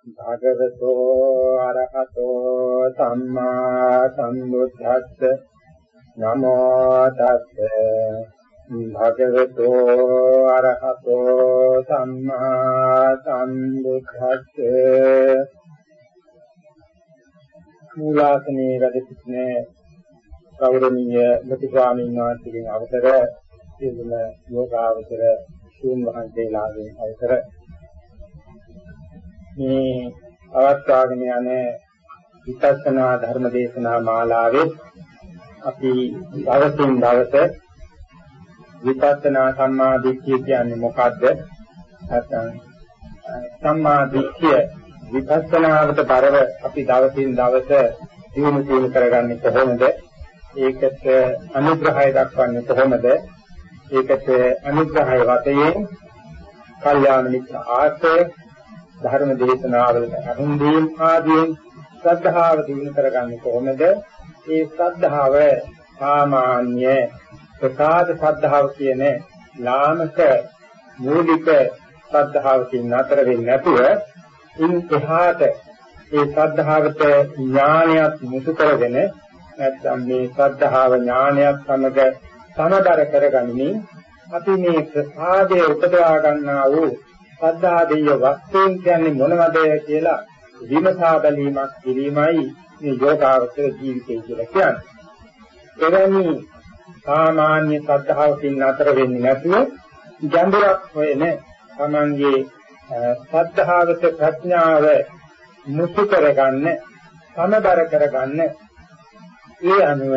භගවතෝ අරහතෝ සම්මා සම්බුද්දස්ස නමෝ තස්ස. භගවතෝ අරහතෝ සම්මා සම්බුද්දස්ස. මූලාසනේ වැඩ සිටින ගෞරවනීය මුතු ස්වාමීන් වහන්සේගෙන් අවසර සියලුම යෝගාවචර ශූන් වහන්සේලාගෙන් අවසර මේ අවස්ථාවගෙන යන විපස්සනා ධර්ම දේශනා මාලාවේ අපි දවසින් දවස විපස්සනා සම්මා දිට්ඨිය කියන්නේ මොකද්ද? නැත්නම් සම්මා දිට්ඨිය විපස්සනාවට බරව අපි දවසින් දවස දිනු දිනු කරගන්නේ කොහොමද? ඒකට අනුග්‍රහය දක්වන්නේ කොහොමද? ඒකට අනුග්‍රහය වශයෙන් කල්යාණ මිත්‍ර ආශ්‍රය ධර්ම දේශනාවලට අනුන් දීම් ආදීන් ශ්‍රද්ධාව දිනු කරගන්නේ කොහොමද? ඒ ශ්‍රද්ධාව සාමාන්‍ය ප්‍රසාද ශ්‍රද්ධාව කියන ලාමක මූලික ශ්‍රද්ධාවකින් නතර වෙන්නේ නැතුව ඉන් එහාට ඒ ශ්‍රද්ධාවට ඥානයක් මුසු කරගෙන නැත්නම් මේ ශ්‍රද්ධාව ඥානයක් සමග සමබර කරගනිමින් අපි මේ ප්‍රසාදයේ උපදවා ගන්නා වූ සද්ධා දෙය වස්තුන් කියන්නේ මොනවද කියලා විමසා බැලීමක් කිරීමයි මේ යෝගාවචර ජීවිතය කියලා කියන්නේ. එවැනි සාමාන්‍ය සද්ධාවකින් අතර වෙන්නේ නැතුව ගැඹුරක් හොයන තමන්ගේ සද්ධාවත ප්‍රඥාව මුසු කරගන්න සමබර කරගන්න ඒ අනුව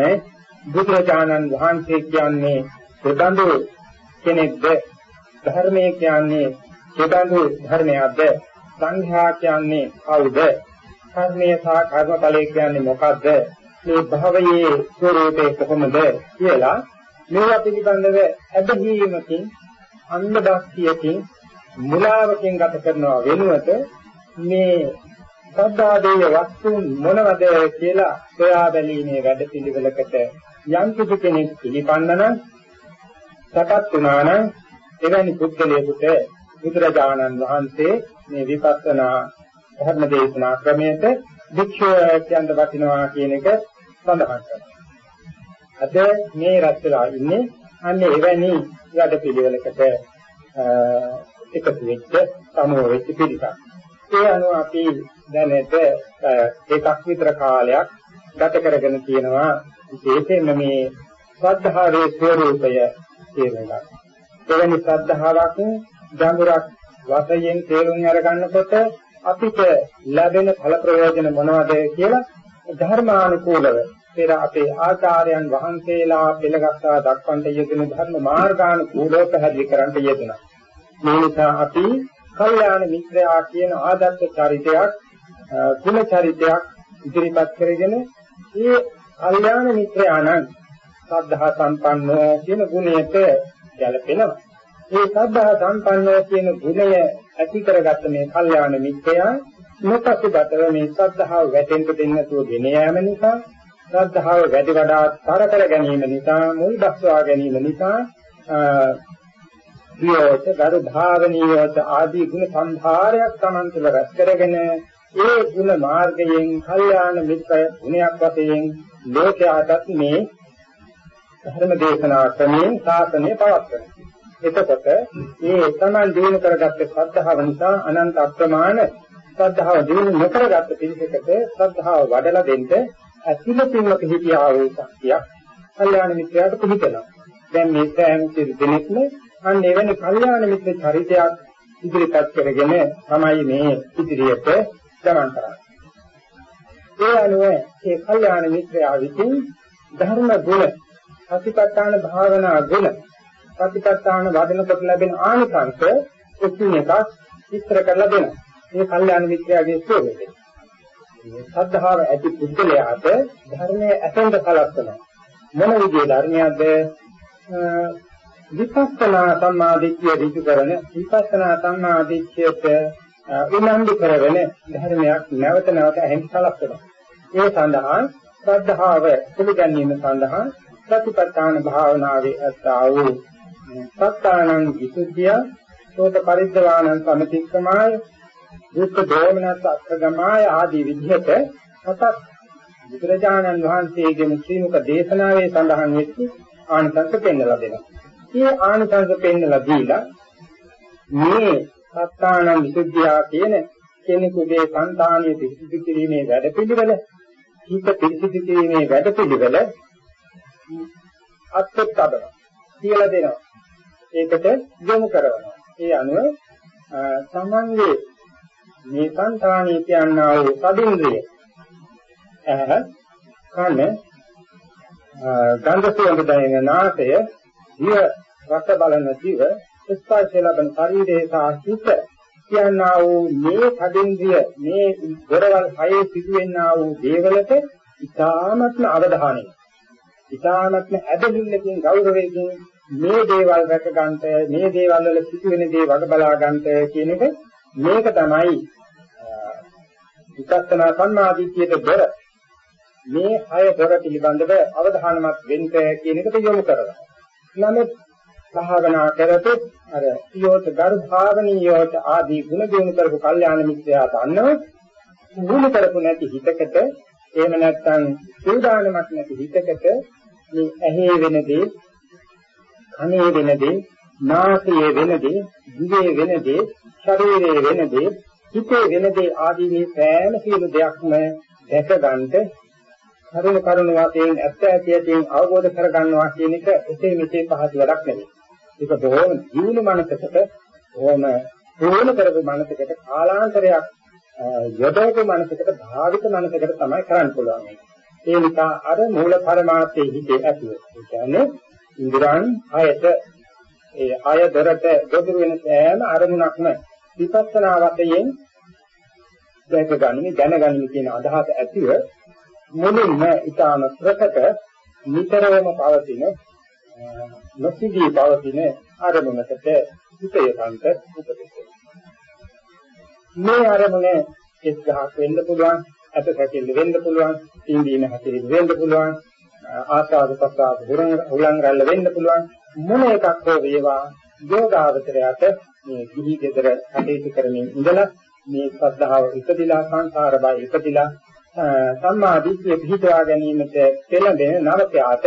බුදුරජාණන් වහන්සේ කියන්නේ සබඳු කෙනෙක්ද ධර්මයේ කියන්නේ සබඳු ධර්මයක්ද? සංඝයා කියන්නේ කවුද? කර්මයේ සහ කර්මඵලයේ කියන්නේ මොකද්ද? මේ භවයේ ස්වરૂපේ කොහොමද කියලා මේවා පිළිබඳව අධ්‍යයනකින් අන්ධභක්තියකින් මුලාවකින් ගත කරනවා වෙනුවට මේ සද්ධාදේය වස්තුන් මොනවද කියලා සොයා බැලීමේ වැඩපිළිවෙලකට යම් කිසි කෙනෙක් පිළිපන්න නම් සකත් වුණා නම් එවැනි පුද්ගලයෙකුට බුදුරජාණන් වහන්සේ මේ විපස්සනා ධර්ම දේශනා ක්‍රමයට භික්ෂුව කියන්න වටිනවා කියන එක සඳහන් කරනවා. අද මේ රැස්ලා ඉන්නේ අන්න එවැනි වැඩ පිළිවෙලකට එකතු වෙච්ච සමෝ වෙච්ච පිරිසක්. ඒ අනුව අපි දැනට එකක් විතර කාලයක් ගත කරගෙන තියෙනවා විශේෂයෙන්ම මේ ශ්‍රද්ධාවේ ස්වરૂපය තේරුම් ගන්න. එවැනි ශ්‍රද්ධාවක් ගැඹුරක් වශයෙන් තේරුම් අරගන්නකොට අපිට ලැබෙන ඵල ප්‍රයෝජන මොනවද කියලා ධර්මානුකූලව පෙර අපේ ආචාර්යයන් වහන්සේලා පෙළගස්සා දක්වන්ට යෙදුණු ධර්ම මාර්ගානුකූලව පැහැදිලි කරන්න යෙදුණා. මේ නිසා අපි කල්යාණ මිත්‍රයා කියන ආදර්ශ චරිතයක් කුල චරිතයක් ඉදිරිපත් කරගෙන මේ කල්යාණ මිත්‍රයාණන් සද්ධා සම්පන්නෝ කියන ගුණයට ගැලපෙනවා. මේ සද්ධා සම්පන්නෝ කියන ගුණය ඇති කරගත්ත මේ කල්යාණ මිත්‍රයා නොපසුබතව මේ සද්ධාව වැටෙන්න දෙන්නේ නැතුව ගෙන යාම නිසා ශ්‍රද්ධාව වැඩි වඩා තර කර ගැනීම නිසා මුල් දක්වා ගැනීම නිසා ප්‍රියෝච ගරු භාවනීයෝච ආදී ගුණ සම්භාරයක් Taman තුළ රැස් කරගෙන ඒ ගුණ මාර්ගයෙන් කල්යාණ මිත්‍ර ගුණයක් වශයෙන් ලෝකයාටත් මේ ධර්ම දේශනා ක්‍රමයෙන් සාසනය පවත්වනවා. එතකොට මේ Taman දිනු කරගත්ත ශ්‍රද්ධාව නිසා අනන්ත අප්‍රමාණ ශ්‍රද්ධාව දිනු නොකරගත්ත පිළිසකට ශ්‍රද්ධාව වඩලා දෙන්න ඇතුළතින්ම පිළිපියා වූ ශක්තියක් කල්යාණ මිත්‍රයාට පිළිපෙනවා. දැන් මේ සෑම දෙනෙක්ම අන්න එවැනි කල්යාණ මිත්‍ර චරිතයක් ඉදිරිපත් කරගෙන තමයි මේ ඉදිරියට ගමන් කරන්නේ. ඒ අනුව ඒ කල්යාණ මිත්‍රයා විසින් ධර්ම ගුණ, සතිපට්ඨාන භාවනා ගුණ, සතිපට්ඨාන වඩනකොට ලැබෙන ආනිසංස එකින් එකක් විස්තර කරලා දෙනවා. මේ කල්යාණ මිත්‍රයාගේ ස්වභාවය. මේ සද්ධාව ඇති පුද්ගලයාට ධර්මයේ ඇතෙන්ද කලස්සනවා. මොන විදිහේ ධර්මයක්ද විපස්සනා සම්මාදිට්ඨිය ඍජු කරන විපස්සනා සම්මාදිට්ඨියට උනන්දු කරගෙන ධර්මයක් නැවත නැවත ඇහෙන් සලස්වනවා. ඒ සඳහා ශ්‍රද්ධාව පිළිගැනීම සඳහා සතිපට්ඨාන භාවනාවේ අත්තා වූ සත්තානං විසුද්ධිය සෝත පරිද්දවානං සමතික්කමාය දුක්ඛ දෝමනස් අත්ගමාය ආදී විදිහට හතක් බුදුරජාණන් වහන්සේගේ ශ්‍රීමුක දේශනාවේ සඳහන් වෙච්ච ආනිසංස පෙන්වලා දෙනවා. මේ ආනිසංස පෙන්වලා දීලා මේ සත්තාන විසුද්ධිය කියන කෙනෙකුගේ సంతානිය පිරිසිදු කිරීමේ වැඩපිළිවෙල හිත පිරිසිදු කිරීමේ වැඩපිළිවෙල අත්‍යත්තබ කියලා දෙනවා. ඒකට යොමු කරනවා. ඒ අනුව සමන්ගේ මේ సంతානිය කියනා වූ සදින්ද්‍රිය ඇහ කන ගන්ධ සුවඳ දැනෙන නාසය දිව රස බලන දිව ස්පර්ශ ලබන ශරීරයේ සාහිත කියනා වූ මේ කදින්ද්‍රිය මේ දොරවල් හයේ සිදුවෙනා වූ දේවලට ඉතාමත්ම අවධානය ඉතාමත්ම ඇදහිල්ලකින් ගෞරවයෙන් මේ දේවල් රැක ගන්නට මේ දේවල් වල සිදුවෙන දේ වග බලා ගන්නට කියන එක මේක තමයි විපස්සනා සම්මාදිටියට දොර මේ හය දොර පිළිබඳව අවධානමත් වෙන්න කියන එකට යොමු කරනවා. නමුත් භාවනා කරතොත් අර සියෝත ගර්භාවනියෝත ආදී ගුණ දිනු කරපු කල්යාණ මිත්‍යා දන්නව මුළු කරපු නැති හිතකට එහෙම නැත්නම් සූදානමක් නැති හිතකට මේ ඇහි වෙන දේ කනේ වෙන දේ නාසයේ වෙන දේ දිවේ වෙන දේ ශරීරයේ වෙන දේ හිතේ වෙන දේ ආදී මේ සෑම සියලු දෙයක්ම දැක ගන්නට කරුණ කරුණ වශයෙන් ඇත්ත ඇති ඇතින් අවබෝධ කර ගන්නවා කියන එක එසේ මෙසේ පහසු වැඩක් නෙවෙයි. ඒක බොහොම ජීවන මනසකට බොහොම ප්‍රෝණ කරපු මනසකට කාලාන්තරයක් යොදවපු මනසකට භාවිත මනසකට තමයි කරන්න පුළුවන්. ඒ නිසා අර මූල පරමාර්ථයේ හිතේ ඇතුව. ඒ කියන්නේ ඉන්ද්‍රයන් හයට ඒ ආය දරට ගොදුරු වෙන සෑම අරමුණක්ම විපස්සනා වශයෙන් දැක ගනිමි දැනගනිමි කියන අදහස ඇතිව මුලින්ම ඊටාන ප්‍රකට නිතරම පවතින නොසිදී පවතින අරමුණකට හිත යොදන්ට උපදෙස් මේ අරමුණ එක් ගහක් වෙන්න පුළුවන් අත සැකෙල්ල වෙන්න පුළුවන් තීන්දීන හැකෙල්ල වෙන්න පුළුවන් ආසාද ප්‍රසාද හුලං රැල්ල වෙන්න පුළුවන් මොන එකක් හෝ වේවා යෝගාවචරයට මේ ගිහි ගෙදර කටයුතු කරමින් ඉඳලා මේ ශ්‍රද්ධාව ඉපදිලා සංසාර බය ඉපදිලා සම්මා දිට්ඨිය පිහිටවා ගැනීමට පෙළඹෙන නරකයාට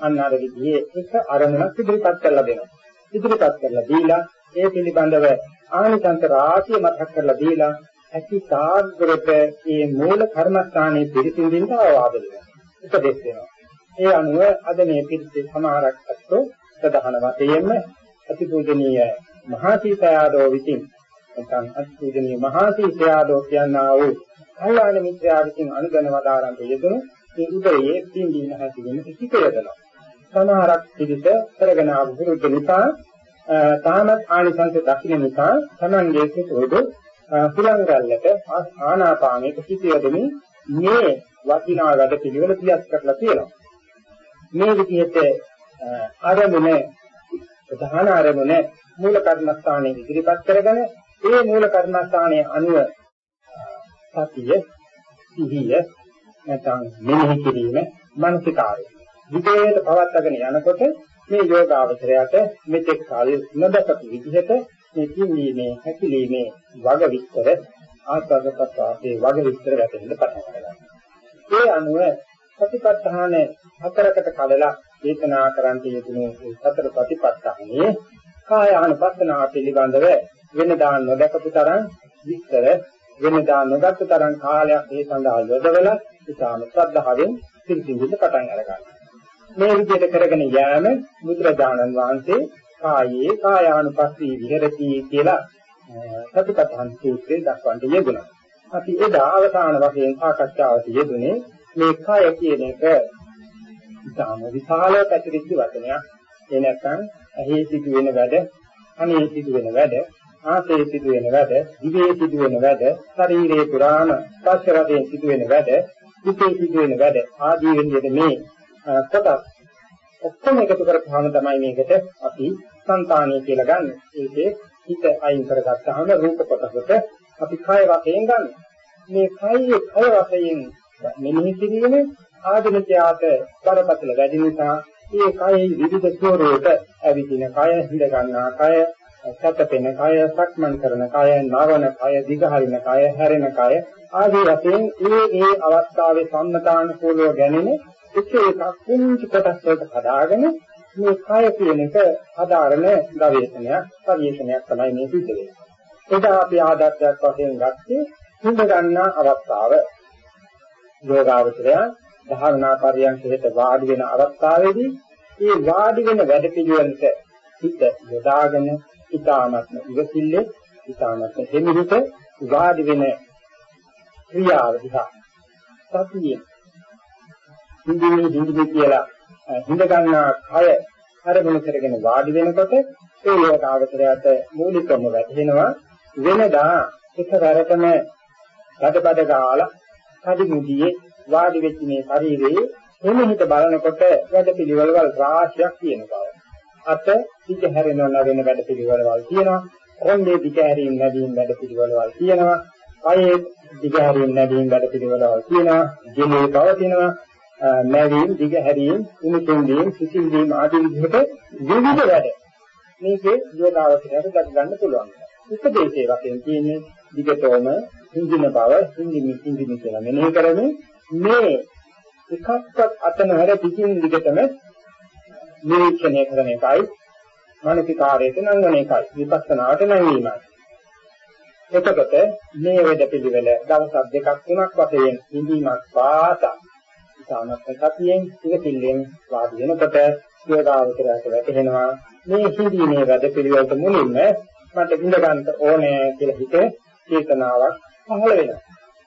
අන්න අර විදිහේ එක අරමුණක් ඉදිරිපත් කරලා දෙනවා. ඉදිරිපත් කරලා දීලා ඒ පිළිබඳව ආනිසංස රාශිය මතක් කරලා දීලා ඇති සාගරට මේ මූල කර්මස්ථානයේ පිළිසින්දින්ට ආවාද වෙනවා. උපදෙස් වෙනවා. ඒ අනුව අද මේ පිළිසෙ සමහරක් අත්ෝ ප්‍රධාන වශයෙන්ම අතිපූජනීය මහා සීතයාදෝ විසින් නැත්නම් අතිපූජනීය මහා සීතයාදෝ කියනා වූ කල්යාණ මිත්‍යා විසින් අනුගමන වදාරන්ට යෙදුණු මේ උදයේ පින්දීන හැසිරෙන කිසික යදනවා. සමහරක් පිළිස කරගෙන ආපු විරුද්ධ නිසා තාමත් ආනිසංස දකින්න නිසා තමන්ගේ සිතෝද පුලංගල්ලට ආනාපානයේ සිටියදෙමින් මේ වටිනා වැඩ පිළිවෙල පියස් කරලා තියෙනවා. මේ විදිහට ආරමුණ ප්‍රධාන ආරමුණ මූල කර්මස්ථානයේ ඉදිරිපත් කරගෙන ඒ මූල කර්මස්ථානයේ අනුව සතිය සිහිය නැත්නම් මෙනෙහි කිරීම මානසිකාරය විදේට පවත්වාගෙන යනකොට මේ යෝගාවචරයට මෙතෙක් කාලෙ නොදකපු විදිහට මේ කිවීමේ හැකිලීමේ වග විස්තර ආස්වාදපත්වාසේ වග විස්තර වැටෙන්න පටන් ගන්නවා. ඒ අනුව සතිපට්ඨාන හතරකට කඩලා දේශනා කරන්න යෙදුණු සතර සතිපට්ඨානයේ කාය ආනපස්සනාව පිළිබඳව වෙනදා නොදකපු තරම් විස්තර වෙනදා නොගත් තරම් කාලයක් ඒ සඳහා යොදවලා ඉතාම ශ්‍රද්ධාවෙන් පිළිසිඳින්න පටන් අරගන්නවා. මේ විදිහට කරගෙන යෑම බුදුරජාණන් වහන්සේ කායේ කායානුපස්සී විහෙරති කියලා සතිපට්ඨාන සූත්‍රයේ දක්වන්න යෙදුණා. අපි එදා අවසාන වශයෙන් සාකච්ඡාවට යෙදුනේ මේ කය කියන එක ඉතාම විශාල පැතිරිච්ච වචනයක්. ඒ නැත්නම් ඇහි සිදුවෙන වැඩ, අනේ සිදුවෙන වැඩ, ආසේ සිදුවෙන වැඩ, දිවේ සිදුවෙන වැඩ, ශරීරයේ පුරාණ ස්පර්ශ රටේ සිදුවෙන වැඩ, හිතේ සිදුවෙන වැඩ ආදී විදිහට මේ කොටස් ඔක්කොම එකතු කරපුවාම තමයි මේකට අපි సంతානිය කියලා ගන්න. ඒකේ හිත අයින් කරගත්තාම රූප කොටසට අපි කය වශයෙන් ගන්න. මේ කයේ කය වශයෙන් මෙනෙහි කිරීම ආධුනිකයාට බරපතල වැඩි නිසා මේ කයේ විවිධ ස්වරූප ඇවිදින කය, හිඳ ගන්නා කය, සතපෙන කය, සක්මන් කරන කය, නවන කය, දිගහරින කය, හැරෙන කය ආදී වශයෙන් ඒ ඒ අවස්ථාවේ සම්මතානුකූලව ගැනෙන එක එකක් කුංචි කොටස් වලට හදාගෙන මේ කය කියන එක හදාරන ගවේෂණයක්, පරිශ්‍රණයක් තමයි මේ සිද්ධ වෙන්නේ. ඒක අපි ආදර්ශයක් වශයෙන් ගත්තේ හිඳ ගන්නා අවස්ථාව. යෝගාවචරය ධාරණා පරියන්කයට වාඩි වෙන අවස්ථාවේදී මේ වාඩි වෙන වැඩ පිළිවෙලට හිත යොදාගෙන ඊ타මත්ම ඉවසිල්ලේ ඊ타මත්ම දෙමිහිත වාඩි වෙන ක්‍රියාව දිහා සතියේ හිඳිනේ හිඳිනේ කියලා හිඳ ගන්නා කය අරමුණු කරගෙන වාඩි වෙනකොට ඒ යෝගාවචරයට මූලිකවම වැටෙනවා වෙනදා එකවරටම රටපඩ ගාලා කඩිමුදියේ වාඩි වෙච්ච මේ ශරීරයේ එමෙහිට බලනකොට වැඩ පිළිවෙලවල් රාශියක් තියෙන බව. අත පිට හැරෙනව නැවෙන වැඩ පිළිවෙලවල් තියෙනවා. කොණ්ඩේ පිට හැරීම නැදීම වැඩ පිළිවෙලවල් තියෙනවා. කයේ පිට හැරීම නැදීම වැඩ පිළිවෙලවල් තියෙනවා. ජීනේ පවතිනවා. නැවීම, දිග හැරීම, උණුසුම් වීම, සිසිල් වීම ආදී විදිහට විවිධ වැඩ. මේකේ යෝගාවචරයට දක් ගන්න පුළුවන්. උපදේශයේ වශයෙන් තියෙන්නේ දිගටම හිඳින බව, හිඳිමි හිඳිමි කියලා මෙනෙහි කරමින් මේ එකක්වත් අත නොහැර පිටින් දිගටම නිරීක්ෂණය කරන එකයි මානසිකාරයට නංවන එකයි විපස්සනාවට නැංවීමයි. එතකොට මේ වෙද පිළිවෙල දවස් දෙකක් තුනක් වශයෙන් හිඳීමක් පාසා සාමත්ම සතියෙන් ඉවසිල්ලෙන් වාඩි වෙනකොට යෝගාවචරයට වැටෙනවා මේ හිඳීමේ වැඩ පිළිවෙලට මුලින්ම මට ඉඳ ගන්න ඕනේ කියලා හිත චේතනාවක් පහළ වෙනවා.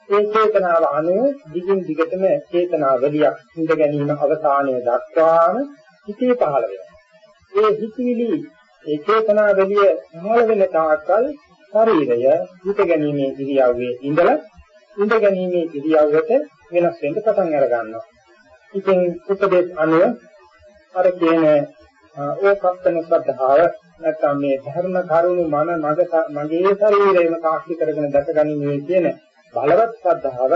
ඒ චේතනාව අනුව දිගින් දිගටම චේතනාවලියක් ඉඳ ගැනීම අවසානයේ දක්වාම හිතේ පහළ වෙනවා. ඒ හිතවිලි ඒ චේතනාවලිය පහළ වෙන තාක්කල් ශරීරය හිත ගැනීමේ ඉරියව්වේ ඉඳලා ඉඳ ගැනීමේ ඉරියව්වට වෙනස් වෙන්න පටන් අර ගන්නවා. ඉතින් උපදේශ අනුව අර කියන ඕකප්පන ශ්‍රද්ධාව නැත්නම් මේ ධර්ම කරුණු මන මගේ ශරීරයම සාක්ෂි කරගෙන දැකගනිමේ කියන බලවත් ශ්‍රද්ධාව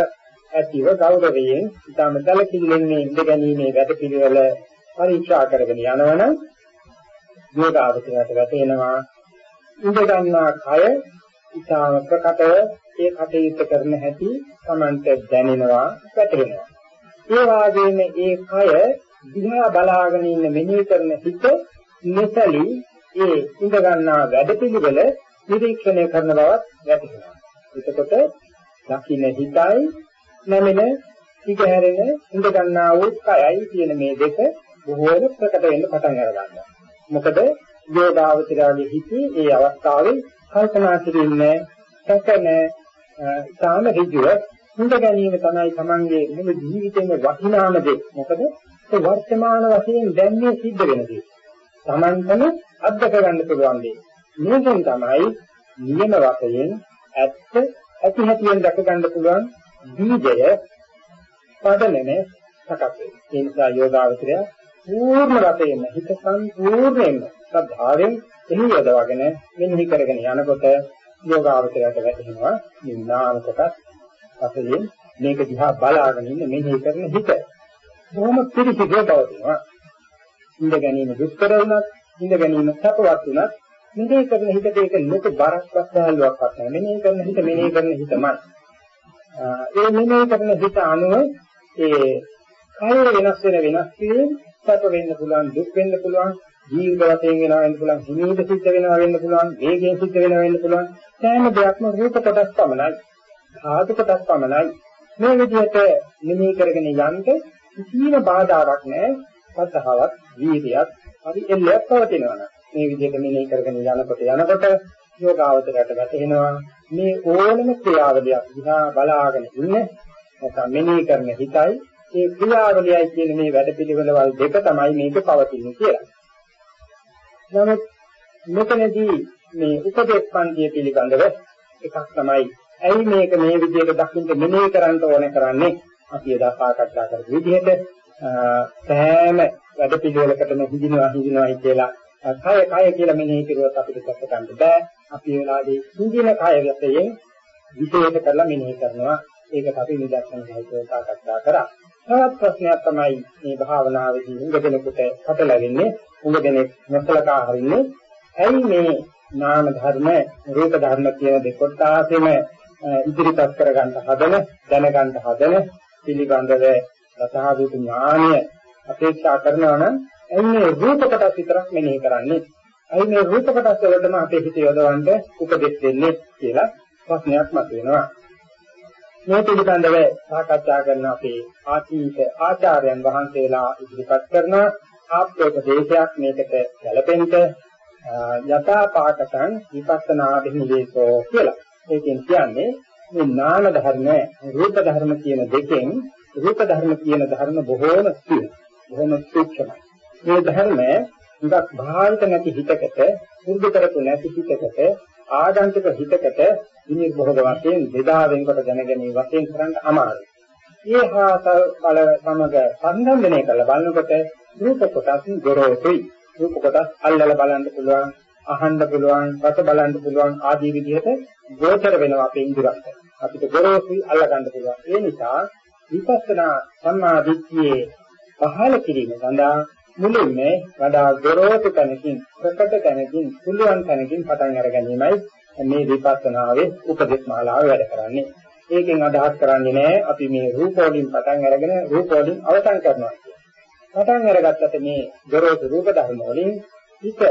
ඇතිව ගෞරවයෙන් ඊටම සැලකිල්ලෙන් මේ ඉඳ ගැනීමේ වැඩ පිළිවෙල පරීක්ෂා කරගෙන යනවනම් යෝගාවචරයට වැටෙනවා. ඉඳ ගන්නා කය ඊටම ප්‍රකටව ඒ කටයුත්ත කරන හැටි Tamante දැනෙනවා වැටෙනවා ඒ වාගේම ඒ කය දිහා බලාගෙන ඉන්න මෙනෙහි කරන හිත මෙතලි ඒ ඉඳ ගන්නා වැඩපිළිවෙල නිරීක්ෂණය කරන බවත් වැටහෙනවා. එතකොට දකින්න හිතයි නැමෙන ඉගහැරෙන ඉඳ ගන්නා වූ කයයි කියන මේ දෙක බොහෝම ප්‍රකට වෙන්න පටන් අරගන්නවා. මොකද යෝගාවචරයේ හිතේ ඒ අවස්ථාවේ කල්පනා කිරීමේ සැකන සාම ඍජුව හුඟ ගැනීම තමයි Tamange මුළු ජීවිතේම වටිනාම දේ. මොකද ඒ වර්තමාන වශයෙන් දැන් මේ සිද්ධ වෙන දේ. Tamanටම අත්දක ගන්න පුළුවන් දේ. මේකෙන් තමයි නියම වශයෙන් ඇත්ත ඇති හැටියෙන් දැක ගන්න පුළුවන් බීජය පදනම සකස් වෙනවා. ඒ නිසා යෝගාවචරය පූර්ණ වශයෙන් හිත සම්පූර්ණයෙන්ම ශ්‍රද්ධාවෙන් එහි යොදවගෙන මෙනෙහි කරගෙන යනකොට යෝගාවචරයට වැටෙනවා මේ නාම කොටස් වශයෙන් මේක දිහා බලාගෙන ඉන්න මෙනෙහි කරන හිත බොහොම පිරිසිදු බවතිනවා. ඉඳ ගැනීම දුෂ්කර වුණත්, ඉඳ ගැනීම සපවත් වුණත් මෙනෙහි කරන හිතට ඒක ලොකු බරක් වස්තාවලක් නැහැ. මෙනෙහි කරන හිත මෙනෙහි කරන හිතමයි. ඒ මෙනෙහි කරන හිත අනුව ඒ කය වෙනස් වෙන වෙනස් වීම සැප වෙන්න පුළුවන්, දුක් වෙන්න පුළුවන්, ජීවිත වශයෙන් වෙනවා වෙන්න පුළුවන්, හිමීට සිද්ධ වෙනවා වෙන්න පුළුවන්, වේගයෙන් සිද්ධ වෙනවා වෙන්න පුළුවන්. සෑම දෙයක්ම රූප කොටස් පමණයි. ධාතු කොටස් පමණයි. මේ විදිහට මෙනෙහි කරගෙන යන්න කිසිම බාධාවක් නැහැ. සද්ධාවත්, වීර්යයත්, හරි එල්ලයක් පවතිනවා. මේ විදිහට මෙනෙහි කරගෙන යනකොට යනකොට යෝගාවචරයට වැටෙනවා මේ ඕනම ක්‍රියාවලියක් දිහා බලාගෙන ඉන්න නැත්නම් මෙනෙහි කරන හිතයි ඒ ක්‍රියාවලියයි කියන මේ වැඩපිළිවෙළවල් දෙක තමයි මේක පවතින්නේ කියලා. නමුත් මෙතනදී මේ උපදේශ පන්තිය පිළිබඳව එකක් තමයි ඇයි මේක මේ විදිහට දකින්න මෙනෙහි කරන්න ඕනේ කරන්නේ අපි එදා සාකච්ඡා කරපු විදිහට සෑම වැඩපිළිවෙලකටම හිඳිනවා හිඳිනවායි කියලා. කය කය කියලා මෙනෙහි කරුවොත් අපිට දැක ගන්න බෑ. අපි ඒ වෙලාවේ හිඳින කය විශේෂයෙන් විශේෂ කරලා මෙනෙහි කරනවා. ඒකට අපි නිදර්ශන සහිතව සාකච්ඡා කරා. තවත් ප්‍රශ්නයක් තමයි මේ භාවනාවේදී උඟ දෙනෙකුට හටලැවෙන්නේ. උඟ දෙනෙක් නොසලකා හරින්නේ. ඇයි මේ නාම ධර්ම රූප ධර්ම කියන දෙකොටාසෙම ඉදිරිපත් කරගන්න හදන දැනගන්න හදන පිළිබඳව රසහාවිත ඥානය අපේක්ෂා කරනවා නම් ඇයි මේ රූප කොටස් විතරක් මෙනෙහි කරන්නේ? ඇයි මේ රූප කොටස් වලටම අපේ හිත යොදවන්න උපදෙස් දෙන්නේ කියලා ප්‍රශ්නයක් මතුවෙනවා. මේ පිළිබඳව සාකච්ඡා කරන අපේ ආචීත ආචාර්යයන් වහන්සේලා ඉදිරිපත් කරන ආප්තෝපදේශයක් මේකට ගැලපෙන්න යථා පාඨකං විපස්සනා දෙහිදේශෝ කියලා. ඒකෙන් කියන්නේ මේ නාම ධර්ම රූප ධර්ම කියන දෙකෙන් රූප ධර්ම කියන ධර්ම බොහෝම සියුම් බොහෝම සූක්ෂමයි. මේ ධර්ම හුඟක් භාවිත නැති හිතකට පුරුදු කරපු නැති හිතකට ආගන්තුක හිතකට විනිර්භෝග වශයෙන් බෙදා වෙනකොට දැනගැනීම වශයෙන් කරන්න අමාරුයි. ඒ හා බල සමග සම්බන්ධනය කරලා බලනකොට රූප කොටස් ගොරෝසුයි. රූප කොටස් අල්ලලා බලන්න පුළුවන්, අහන්න පුළුවන්, රස බලන්න පුළුවන් ආදී විදිහට ගෝචර වෙනවා අපේ ඉන්ද්‍රයන්ට. අපිට ගොරෝසුයි අල්ල ගන්න පුළුවන්. ඒ නිසා විපස්සනා සම්මා දිට්ඨියේ පහළ කිරීම සඳහා මුලින්ම වඩා ගොරෝසු තැනකින් ප්‍රකට තැනකින් පුළුවන් තැනකින් පටන් අර ගැනීමයි මේ විපස්සනාවේ උපදෙස් මාලාව වැඩ කරන්නේ. ඒකෙන් අදහස් කරන්නේ නැහැ අපි මේ රූප වලින් පටන් අරගෙන රූප වලින් අවසන් කරනවා කියන්නේ. පටන් අරගත්තට මේ ගොරෝසු රූප ධර්ම වලින් හිත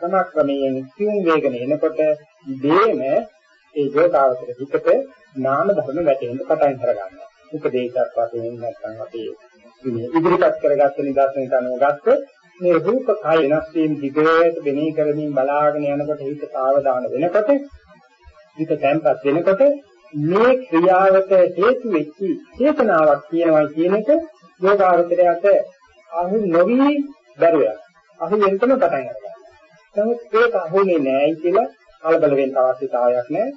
ක්‍රමක්‍රමයෙන් සියුම් වේගන එනකොට ඉබේම ඒ යෝගාවතර හිතට නාම ධර්ම වැටෙන්න පටන් අරගන්නවා. උපදේශයක් වශයෙන් නැත්නම් අපි ඉදිරිපත් කරගත්ත නිදර්ශනයට අනුව ගත්තොත් මේ රූප කය වෙනස් වීම දිගට වෙණී කරමින් බලාගෙන යනකොට හිත සාවධාන වෙනකොට හිත තැම්පත් වෙනකොට මේ ක්‍රියාවට හේතු වෙච්ච චේතනාවක් කියනවා කියන එක යෝගාවචරයට අහු නොවි බැරුවක්. අහු වෙනකම පටන් ගන්නවා. නමුත් ඒක අහුනේ නැහැ කියලා කලබල වෙන්න අවශ්‍යතාවයක් නැහැ.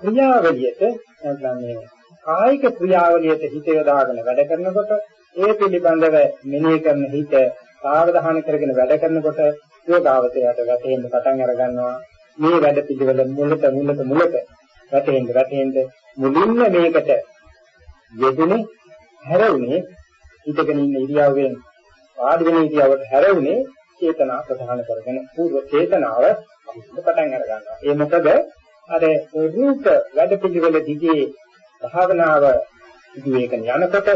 ක්‍රියාවලියට නැත්නම් මේ කායික ක්‍රියාවලියට හිත යොදාගෙන වැඩ කරනකොට ඒ පිළිබඳව මෙනෙහි කරන හිත සාවධාන කරගෙන වැඩ කරනකොට යෝගාවචරයට වැටෙන්න පටන් අර ගන්නවා මේ වැඩ පිළිවෙල මුලට මුලට මුලට වැටෙන්න වැටෙන්න මුලින්ම මේකට යෙදුනේ හැරුණේ හිතගෙන ඉන්න ඉරියව්වෙන්. ආදි වෙන ඉරියව්වට හැරුණේ චේතනා ප්‍රධාන කරගෙන පූර්ව චේතනාව පටන් අර ගන්නවා ඒ මොකද? අර රූප වැඩ පිළිවෙල දිගේ භාවනාව ඉදිරියකට යනකොට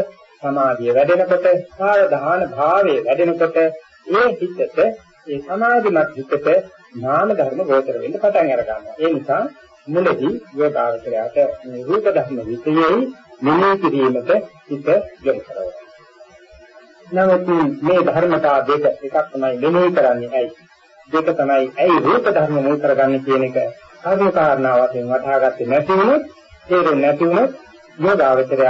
සමාධිය වැඩෙනකොට සාධාන භාවයේ වැඩෙනකොට ඒ හිතට ඒ සමාධිමත් හිතට නාම ධර්ම ගෝචර වෙන්න පටන් අර ගන්නවා. ඒ නිසා මුලදී යෝගාවචරයට මේ රූප ධර්ම විෂයෙහි මෙනෙහි කිරීමට හිත යොමු කරනවා. නමුත් මේ ධර්මතා දෙක එකක් තමයි මෙනෙහි කරන්නේ ඇයි? දෙක තමයි ඇයි රූප ධර්ම මුල් කරගන්නේ කියන එක සාධු කාරණා වශයෙන් වටහාගත්තේ නැති වුණොත් තේරුම් නැති වුණොත් යෝගාවචරය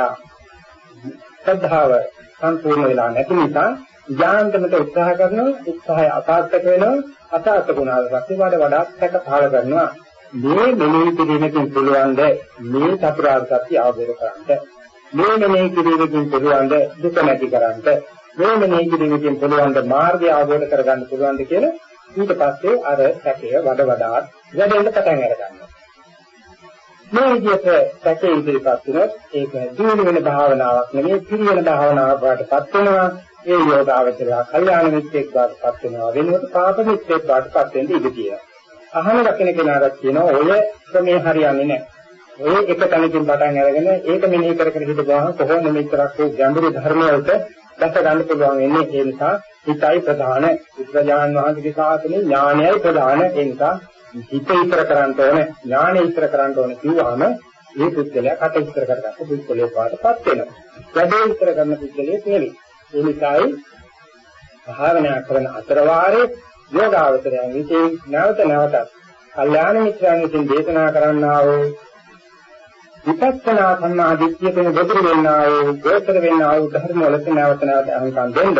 ශ්‍රද්ධාව සම්පූර්ණ වෙලා නැති නිසා ඥානන්තමට උත්සාහ කරනවා උත්සාහය අසාර්ථක වෙනවා අසාර්ථක වුණාට පස්සේ වඩා වඩාත් සැක පහළ කරනවා. මේ මෙනෙහි කිරීමකින් පුළුවන් ද මේ චතුරාර්ය සත්‍ය අවබෝධ කරගන්න. මේ මෙනෙහි කිරීමකින් පුළුවන් ද දුක නැති කරගන්න. මේ මෙනෙහි කිරීමකින් පුළුවන් ද මාර්ගය අවබෝධ කරගන්න පුළුවන් ද කියලා ඊට පස්සේ අර සැකය වඩ වඩාත් වැඩෙන්න පටන් අරගන්නවා. මේ විදිහට සැකේ ඉදිරිපත් වුණොත් ඒක දිනු වෙන භාවනාවක් නෙමෙයි පිළිවෙල භාවනාවක් වඩටපත් වෙනවා. ඒ යෝගාවචරය කල්යාණ මිත්‍රෙක් වඩටපත් වෙනවා. වෙනුවට පාප මිත්‍රෙක් වඩටපත් වෙන්න ඉඩ තියෙනවා. අහන රකින්න කෙනාට කියනවා ඔය ක්‍රමේ හරියන්නේ නැහැ. ඔය එක තැනකින් පටන් අරගෙන ඒක මෙනෙහි කර කර හිටගම කොහොම මෙතරක් ගැඹුරු ධර්ම වලට දැක ගන්න පුළුවන් වෙන්නේ? ඒ නිසා හිතයි ප්‍රධාන. බුද්ධජානන් වහන්සේගේ ශාසනයේ ඥානයයි ප්‍රධාන. ඒ නිසා හිත ඉතර කරන්න ඕනේ ඥානය ඉතර කරන්න ඕනේ කිව්වහම මේ පුද්ගලයා කට ඉස්තර කරගත්ත පුද්ගලයෙක් වාටපත් වෙනවා. වැඩේ ඉස්තර කරන පුද්ගලයෙක් නෙවෙයි. ඒ නිසායි භාවනා කරන අතර වාරේ යෝගාවචරයන් විසින් නැවත නැවතත් කල්යාණ මිත්‍රයන් විසින් දේශනා කරන්නා වූ විපස්සනා සම්මාදිට්ඨිය කියන ගොදුරු වෙන්නා වූ ගෝචර වෙන්නා වූ ධර්ම වලට නැවත නැවත අහංකම් දෙන්න.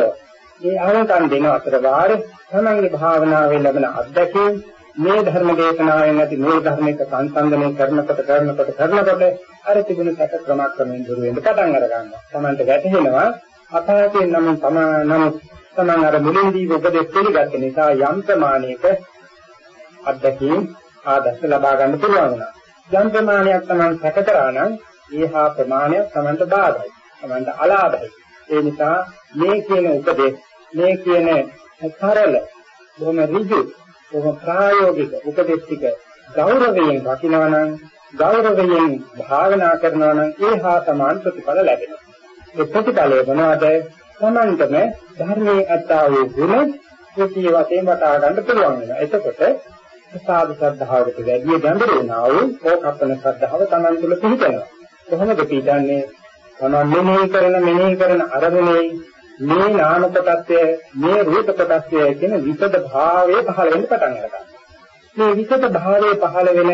මේ අහංකම් දෙන අතර වාරේ තමන්ගේ භාවනාවේ ලැබෙන අත්දැකීම් මේ ධර්ම දේශනාවෙන් ඇති මේ ධර්මයක සංසන්දනය කරනකොට කරනකොට කරනකොට අර තිබුණු සැක ක්‍රමක්‍රමයෙන් දුර වෙන්න පටන් අර ගන්නවා. Tamanට වැටහෙනවා අපහාසයෙන් නම් තමන් තමන් අර මුලින්දී උපදෙස් පිළිගත්ත නිසා යම් ප්‍රමාණයක අත්දැකීම් ආදර්ශ ලබා ගන්න පුළුවන් වුණා. යම් ප්‍රමාණයක් තමන් සැක කරා නම් ඒහා ප්‍රමාණයක් තමන්ට බාධායි. තමන්ට අලාභයි. ඒ නිසා මේ කියන උපදෙස් මේ කියන සරල බොහොම ඍජු කොහොම ප්‍රායෝගික උපදෙස් ටික ගෞරවයෙන් රකිනවා නම් ගෞරවයෙන් භාවනා කරනවා නම් ඒ හා සමාන ප්‍රතිඵල ලැබෙනවා. ඒ ප්‍රතිඵලය මොනවද? සමන්තම ධර්මයේ අත්තා වූ ගුණ ප්‍රතිය වශයෙන් වටා ගන්න පුළුවන් වෙනවා. එතකොට සාධු ශ්‍රද්ධාවට වැඩි ගැඹුරු වුණා වූ ඕකප්පන ශ්‍රද්ධාව Taman තුල පිහිටනවා. කොහොමද පිහිටන්නේ? Taman මෙනෙහි කරන මෙනෙහි කරන අරමුණේ මේ නාම කොටස්ය මේ රූප කොටස්ය කියන විසද භාවය පහළ වෙන්න පටන් ගන්නවා. මේ විසද භාවය පහළ වෙන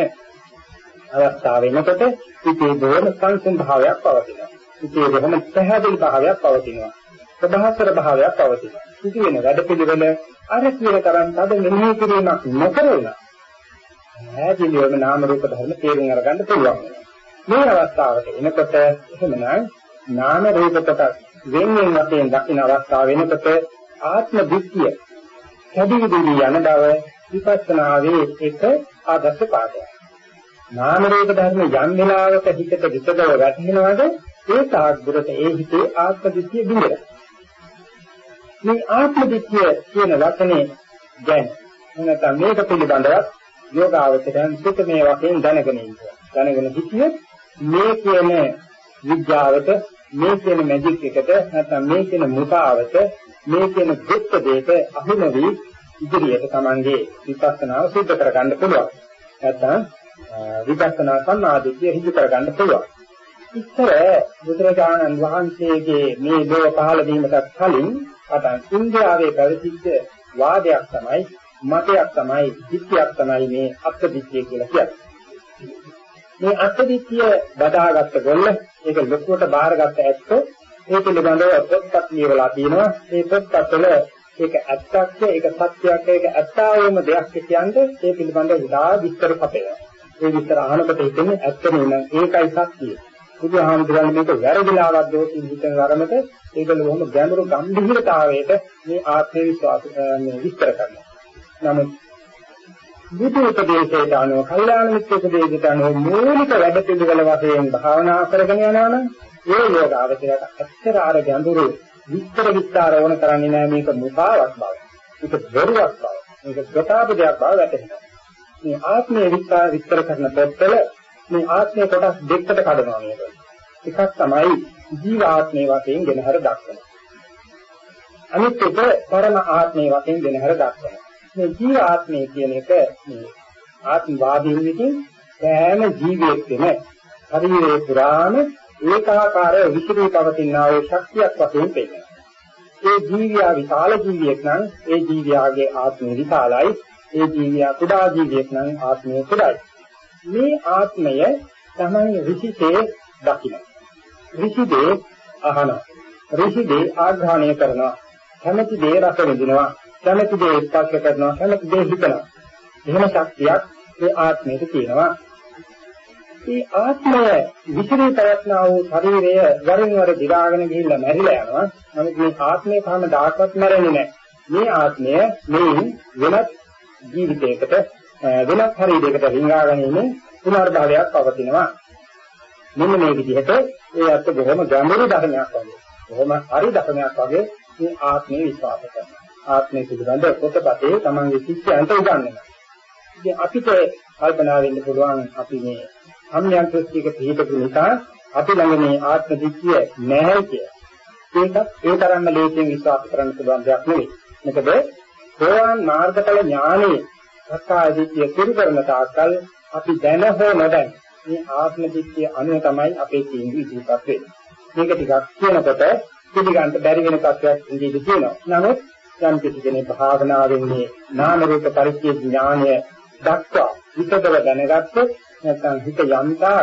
අවස්ථාව වෙනකොට ඉතේ බොහොම සංසුන් භාවයක් පවතිනවා. ඉතේ බොහොම පැහැදිලි භාවයක් පවතිනවා. ප්‍රභාස්වර භාවයක් පවතිනවා. ඉති වෙන වැඩ පිළිවෙල අර කියන තරම් තද මෙනෙහි කිරීමක් නොකර උනා. ඈදිලියම නාම රූප ධර්ම තේරුම් අරගන්න පුළුවන්. මේ අවස්ථාවට එනකොට එහෙමනම් නාම රූප කොටස් වෙන්වෙන් වශයෙන් දකින අවස්ථාව වෙනකොට ආත්ම දිට්ඨිය කැඩිවිදි යන බව විපස්සනාවේ එක ආදර්ශ පාඩයක්. නාම රූප ධර්ම යම් වෙලාවක හිතට විසදව වැටෙනවද ඒ තාක් දුරට ඒ හිතේ ආත්ම දිට්ඨිය බිඳලා. මේ ආත්ම දිට්ඨිය කියන වචනේ දැන් නැත්නම් මේක පිළිබඳව යෝගාවචරයන් සුතමේ වශයෙන් දැනගෙන ඉන්නවා. දැනගෙන හිටියොත් මේ කියන විද්‍යාවට මේ කියන මැජික් එකට නැත්නම් මේ කියන මුතාවට මේ කියන දුක්ඛ දෙයට අහු නොවි ඉදිරියට Tamange විපස්සනාව සිද්ධ කරගන්න පුළුවන්. නැත්නම් විපස්සනා සම්මාදිටිය හිදු කරගන්න පුළුවන්. ඉස්සර බුදුරජාණන් වහන්සේගේ මේ ලෝක පහළ වීමට කලින් අතන් ඉන්දියාවේ පැවතිච්ච වාදයක් තමයි මතයක් තමයි දිට්ඨියක් තමයි මේ අත්දිට්ඨිය කියලා කියන්නේ. මේ අත්දිට්ඨිය බදාගත්ත ගොල්ල ඒක ලොකුවට බාරගත්ත ඇත්තෝ ඒ පිළිබඳව පොත්පත් ලියවලා තියෙනවා. මේ පොත්පත්වල ඒක ඇත්තක්ද ඒක සත්‍යයක් ඒක ඇත්තාවම දෙයක් කියන්නේ ඒ පිළිබඳව විඩා විස්තර කපේනවා. ඒ විස්තර අහනකොට හිතෙන්නේ ඇත්ත නෙවෙයි ඒකයි සත්‍යය. බුදුහාමුදුරන් මේක වැරදිලාවක් දෝෂින් හිතන ධර්මත ඒකල බොහොම ගැඹුරු ගැඹිරතාවයට මේ ආත්ම විශ්වාස මේ විස්තර කරනවා. නමුත් බුදු උපදේශයට අනුව කල්යාණ මිත්‍ර උපදේශයට අනුව මූලික වැඩ පිළිවෙල වශයෙන් භාවනා කරගෙන යනවා නම් ඒ යෝගාවචරයට අච්චර ආර ගැඹුරු විස්තර විස්තර ඕන කරන්නේ නැහැ මේක මුසාවක් බව. මේක බොරුවක් බව. මේක ප්‍රතාපදයක් බව වැටහෙනවා. මේ ආත්මය විස්තර විස්තර කරන පොත්වල මේ ආත්මය කොටස් දෙකකට කඩනවා නේද? එකක් තමයි ජීව ආත්මය වශයෙන් ගෙනහැර දක්වනවා. අනිත් එක පරම ආත්මය වශයෙන් ගෙනහැර දක්වනවා. මේ ජීව ආත්මය කියන එක මේ ආත්මවාදීන් විසින් සෑම ජීවියෙකම ශරීරේ පුරාම ඒකාකාර විසිරී පවතිනා වූ ශක්තියක් වශයෙන් පෙන්නනවා. ඒ ජීවියා විශාල ජීවියෙක් නම් ඒ ජීවියාගේ ආත්මය විශාලයි. ඒ ජීවියා කුඩා ජීවියෙක් නම් ආත්මය කුඩායි. මේ ආත්මය තමයි ඍෂිතේ දකින්න. ඍෂිදේ අහනවා. ඍෂිදේ ආග්‍රහණය කරනවා. කැමැති දේ රස විඳිනවා. කැමැති දේ ස්පර්ශ කරනවා කැමැති දේ හිතනවා. එහෙම ශක්තියක් මේ ආත්මයට තියෙනවා. මේ ආත්මය විසිරී පැවැත්නා වූ ශරීරය වරින් වර දිගාගෙන ගිහිල්ලා මැරිලා යනවා. නමුත් මේ ආත්මය කාම දායකවත් මැරෙන්නේ නැහැ. මේ ආත්මය මේ වෙනත් ජීවිතයකට වෙනත් ශරීරයකට රිංගාගෙන ඉන්නේ පුනර්භවයක් පවතිනවා. මෙන්න මේ විදිහට ඒ අත් බොහොම ගැඹුරු ධර්මයක් වගේ. බොහොම හරි ධර්මයක් වගේ මේ ආත්මය විශ්වාස කරනවා. ආත්මය පිළිබඳ පොතපතේ තමන්ගේ ශිෂ්‍යයන්ට උගන්වනවා. ඉතින් අපිට කල්පනා වෙන්න පුළුවන් අපි මේ සම්යන් දෘෂ්ටික පිළිපදු නිසා අපි ළඟ මේ ආත්ම දිට්ඨිය නැහැ කිය. ඒකත් ඒ තරම්ම ලේසියෙන් විශ්වාස කරන්න පුළුවන් දෙයක් නෙවෙයි. මොකද සෝවාන් මාර්ගඵල ඥානෙ සක්කාය දිට්ඨිය පිළිකරන තාක්කල් අපි දැන හෝ නොදැන මේ ආත්ම දිට්ඨිය අනුව තමයි අපේ තීන්දුව ඉදිරිපත් වෙන්නේ. මේක ටිකක් කියනකොට පිළිගන්න බැරි වෙන තත්ත්වයක් ඉඳී තියෙනවා. නමුත් යම් කිසි කෙනෙක් භාවනාවෙන් මේ නාම රූප පරිච්ඡේද ඥානය දක්වා විකතව දැනගත්තොත් නැත්නම් හිත යම්තා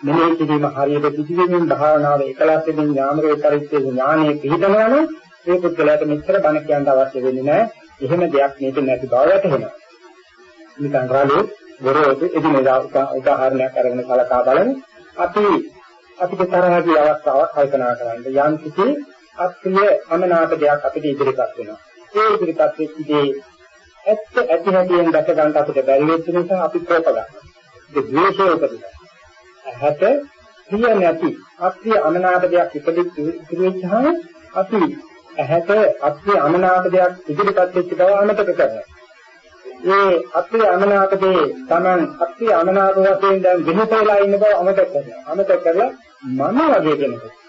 මෙලේ කිරීම හරියට පිළිවෙමින් භාවනාව එකලස් වෙමින් ඥාන රූප පරිච්ඡේද ඥානය පිළිදනවා නම් ඒ පුද්ගලයාට මෙච්චර බණ කියන්න අවශ්‍ය වෙන්නේ නැහැ. එහෙම දෙයක් මේක නැති බව වැටහෙනවා. නිකන් රාලේ ගොරෝසු එදිනෙදා උදාහරණයක් අරගෙන කලකා බලමු. අපි අපිට තරහදී අවස්ථාවක් කල්පනා කරන්න යම් කිසි අප්‍රිය අමනාප දෙයක් අපිට ඉදිරිපත් වෙනවා. ඒ ඉදිරිපත් වෙච්ච දේ ඇත්ත ඇති හැටියෙන් දැක ගන්න අපිට බැරි වෙච්ච නිසා අපි කෝප ගන්නවා. ඒක ද්වේෂය උපදිනවා. ඇහැට ප්‍රිය නැති අප්‍රිය අමනාප දෙයක් ඉදිරිපත් වෙච්චහම අපි ඇහැට අප්‍රිය අමනාප දෙයක් ඉදිරිපත් වෙච්ච බව අමතක කරනවා. ඒ අප්‍රිය අමනාපදී Taman අප්‍රිය අමනාප වශයෙන් දැන් වෙනසලා ඉන්න බව අමතක කරනවා. අමතක කරලා මම වගේ කෙනෙකුට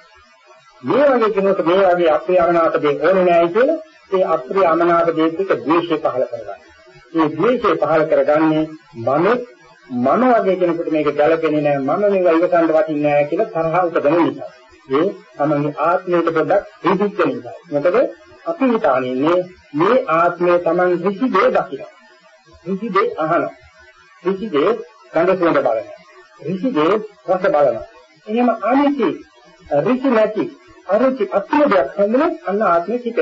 මේ වගේ කෙනෙකුට මේ වගේ අප්‍රිය අමනාපදී ඕනේ නැහැ කියලා ඒ අප්‍රිය අමනාපදී එක්ක ද්වේෂය පහළ කරගන්නවා. මේ ද්වේෂය පහළ කරගන්නේ මම මම වගේ කෙනෙකුට මේක ගැළපෙන්නේ නැහැ මම මේක ඉවසන්න වටින්නේ නැහැ කියලා තරහ උපදන නිසා. ඒ තමන්ගේ ආත්මයට පොඩ්ඩක් හිතිච්ච නිසා. මොකද අපි හිතාන්නේ මේ ආත්මය තමන් ඍෂි දේ දකිනවා. ඍෂි දේ අහනවා. ඍෂි දේ ගඳ සුවඳ බලනවා. ඍෂි දේ රස බලනවා. එහෙම අනිති ඍෂි නැති අරුචි අත්‍යදයක් හඳුනන අන්න ආත්මය පිට.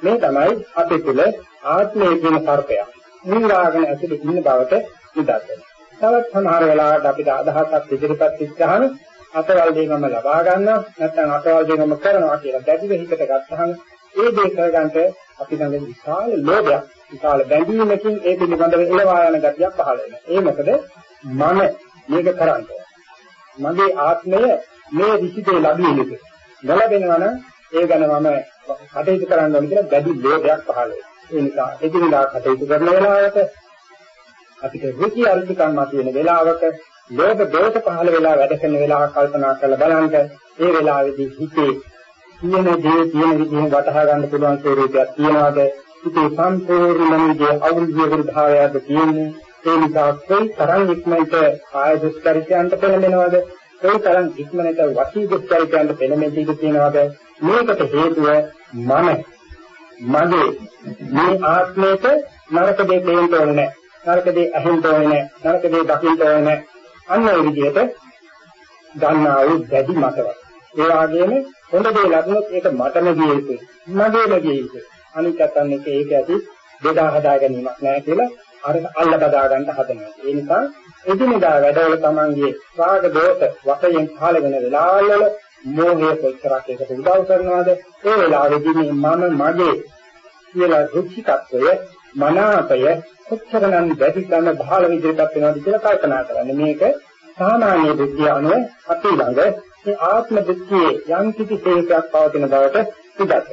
මේ තමයි අපේ තුල ආත්මය කියන සර්පය. නිරාගන ඇතුලේ ඉන්න බවට උදාහරණ. තවත් සමහර වෙලාවට අපිට අදහසක් ඉදිරිපත් වෙච්චහම අතවල් දේ මම ලබා ගන්නවා නැත්නම් අතවල් දේ මම කරනවා කියලා දැඩිව හිතට ගත්තහම ඒ දේ කරගන්නට අපි ළඟ විශාල ලෝභයක් විශාල බැඳීමකින් ඒ පිළිබඳව එළවා යන ගතියක් පහළ වෙනවා. ඒ මොකද මම මේක කරන්නේ. මගේ ආත්මය මේ විසිතේ ලැබිය යුතු. නොලැබෙනවා නම් ඒ ගැන මම කටයුතු කරන්න ඕන කියලා දැඩි ලෝභයක් පහළ වෙනවා. ඒ නිසා එදිනෙදා කටයුතු කරන වෙලාවට අපිට රුචි අරුචිකම් මත වෙන වෙලාවක ලෝභ දෝෂ පහළ වෙලා වැඩ කරන වෙලාව කල්පනා කරලා බලන්න. ඒ වෙලාවේදී හිතේ තියෙන දේ තියෙන විදිහෙන් වටහා ගන්න පුළුවන් ස්වරූපයක් තියනවාද? හිතේ සම්පූර්ණම විදිහේ අවුල්විය භාවයක්ද තියෙන්නේ? ඒ නිසා කොයි තරම් ඉක්මනට ආය දුස්චරිතයන්ට පෙළඹෙනවද? කොයි තරම් ඉක්මනට වසී දුස්චරිතයන්ට පෙළඹෙන්න ඉඩ තියෙනවද මේකට හේතුව මම මගේ මේ ආත්මයට නරක දෙයක් දෙන්න ඕනේ නැහැ නරක දෙයක් අහින්න ඕනේ නැහැ නරක දෙයක් දකින්න ඕනේ නැහැ අන්න ඒ විදිහට ගන්නා වූ දැඩි මතවත්. ඒ වගේම හොඳ දේ ලැබුණොත් ඒක මටම ගිය යුතුයි. මගේම ගිය යුතුයි. අනිත් අතන් එක ඒක ඇති බෙදා හදා ගැනීමක් නැහැ කියලා අර අල්ල බදා ගන්න හදනවා. ඒ නිසා එදිනදා වැඩවල තමන්ගේ රාග දෝෂ වශයෙන් පහළ වෙන වෙලාවවල මෝහය කොච්චරක් ඒකට උදව් කරනවද? ඒ වෙලාවෙදී මම මගේ කියලා රුචිකත්වය මනාපය කොච්චරනම් වැඩි කරන බහල විදිහට වෙනවද කියලා කල්පනා කරන්න. මේක සාමාන්‍ය බුද්ධිය අනුව අපි ළඟ මේ ආත්ම බුද්ධියේ යම් කිසි හේතුවක් පවතින බවට පිටත්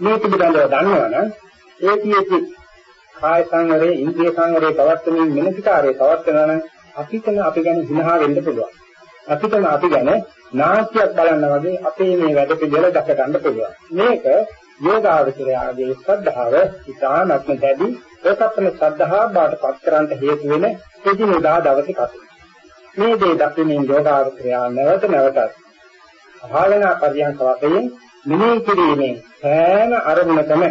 මේ පිළිබඳව දන්නවනම් ඒ කියෙති කාය සංවරේ, ඉන්ද්‍රිය සංවරේ පවත්වමින් මෙලසිකාරයේ පවත්වනවා නම් අපිටම අපි ගැන හිනහා වෙන්න පුළුවන්. අපිටම අපි ගැන නාට්‍යයක් බලන්න වගේ අපේ මේ වැඩ පිළිවෙල දැක ගන්න පුළුවන්. මේක යෝගාවචරයාගේ ශ්‍රද්ධාව ඉතාමත්ම දැඩි ඒකත්ම ශ්‍රද්ධාව බාටපත් කරන්න හේතු වෙන එදිනෙදා දවසේ කටයුතු. මේ දේ දකිනින් යෝගාවචරයා නැවත නැවතත් භාවනා පරියන්ක වශයෙන් මෙනෙහි කිරීමෙන් සෑම අරමුණකම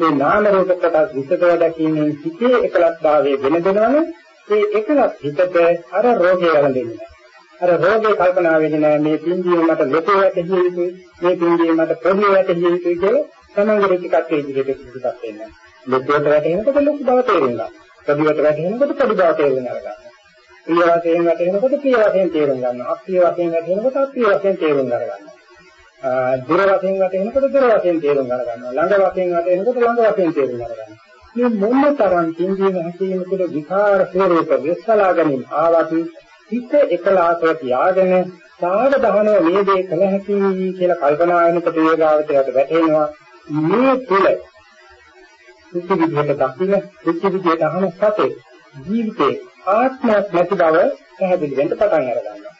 මේ නාම රූප කොටස් විසදව දැකීමෙන් සිටේ එකලස් භාවයේ වෙන දෙනවනේ ඒ එකලස් හිතට අර රෝගය වළඳින්නේ අර රෝගේ කල්පනා වෙන්නේ නැහැ මේ පින්දිය මට ලොකු වැටහිය යුතුයි මේ පින්දිය මට පොඩි වැටහිය යුතුයි කියලා තමන්ගේ රුචිකත්වයේ විදිහට පිටපත් වෙනවා. ලොකුවට වැටෙනකොට ලොකු බව තේරුම් ගන්නවා. පොඩිවට වැටෙනකොට පොඩි බව තේරුම් ගන්නවා. ප්‍රිය වශයෙන් වැටෙනකොට ප්‍රිය වශයෙන් තේරුම් ගන්නවා. අප්‍රිය වශයෙන් වැටෙනකොට අප්‍රිය වශයෙන් තේරුම් ගන්නවා. දුර වශයෙන් වැටෙනකොට දුර වශයෙන් තේරුම් ගන්නවා. ළඟ වශයෙන් වැටෙනකොට ළඟ වශයෙන් තේරුම් ගන්නවා. මේ මොන තරම් කිංජීව හැකීමකට විකාර ස්වරූප විශ්සලා ගැනීම ආවත් හිත එකලාසව තියාගෙන සාග දහනෝ මේ දේ කළ හැකි කියලා කල්පනා වෙනකොට යෝගාවචරයට වැටෙනවා මේ තුල සුද්ධ විදිහට දකින්න සුද්ධ විදිහට අහන සතේ ජීවිතේ ආත්මයක් නැති බව පැහැදිලි වෙන්න පටන් අරගන්නවා.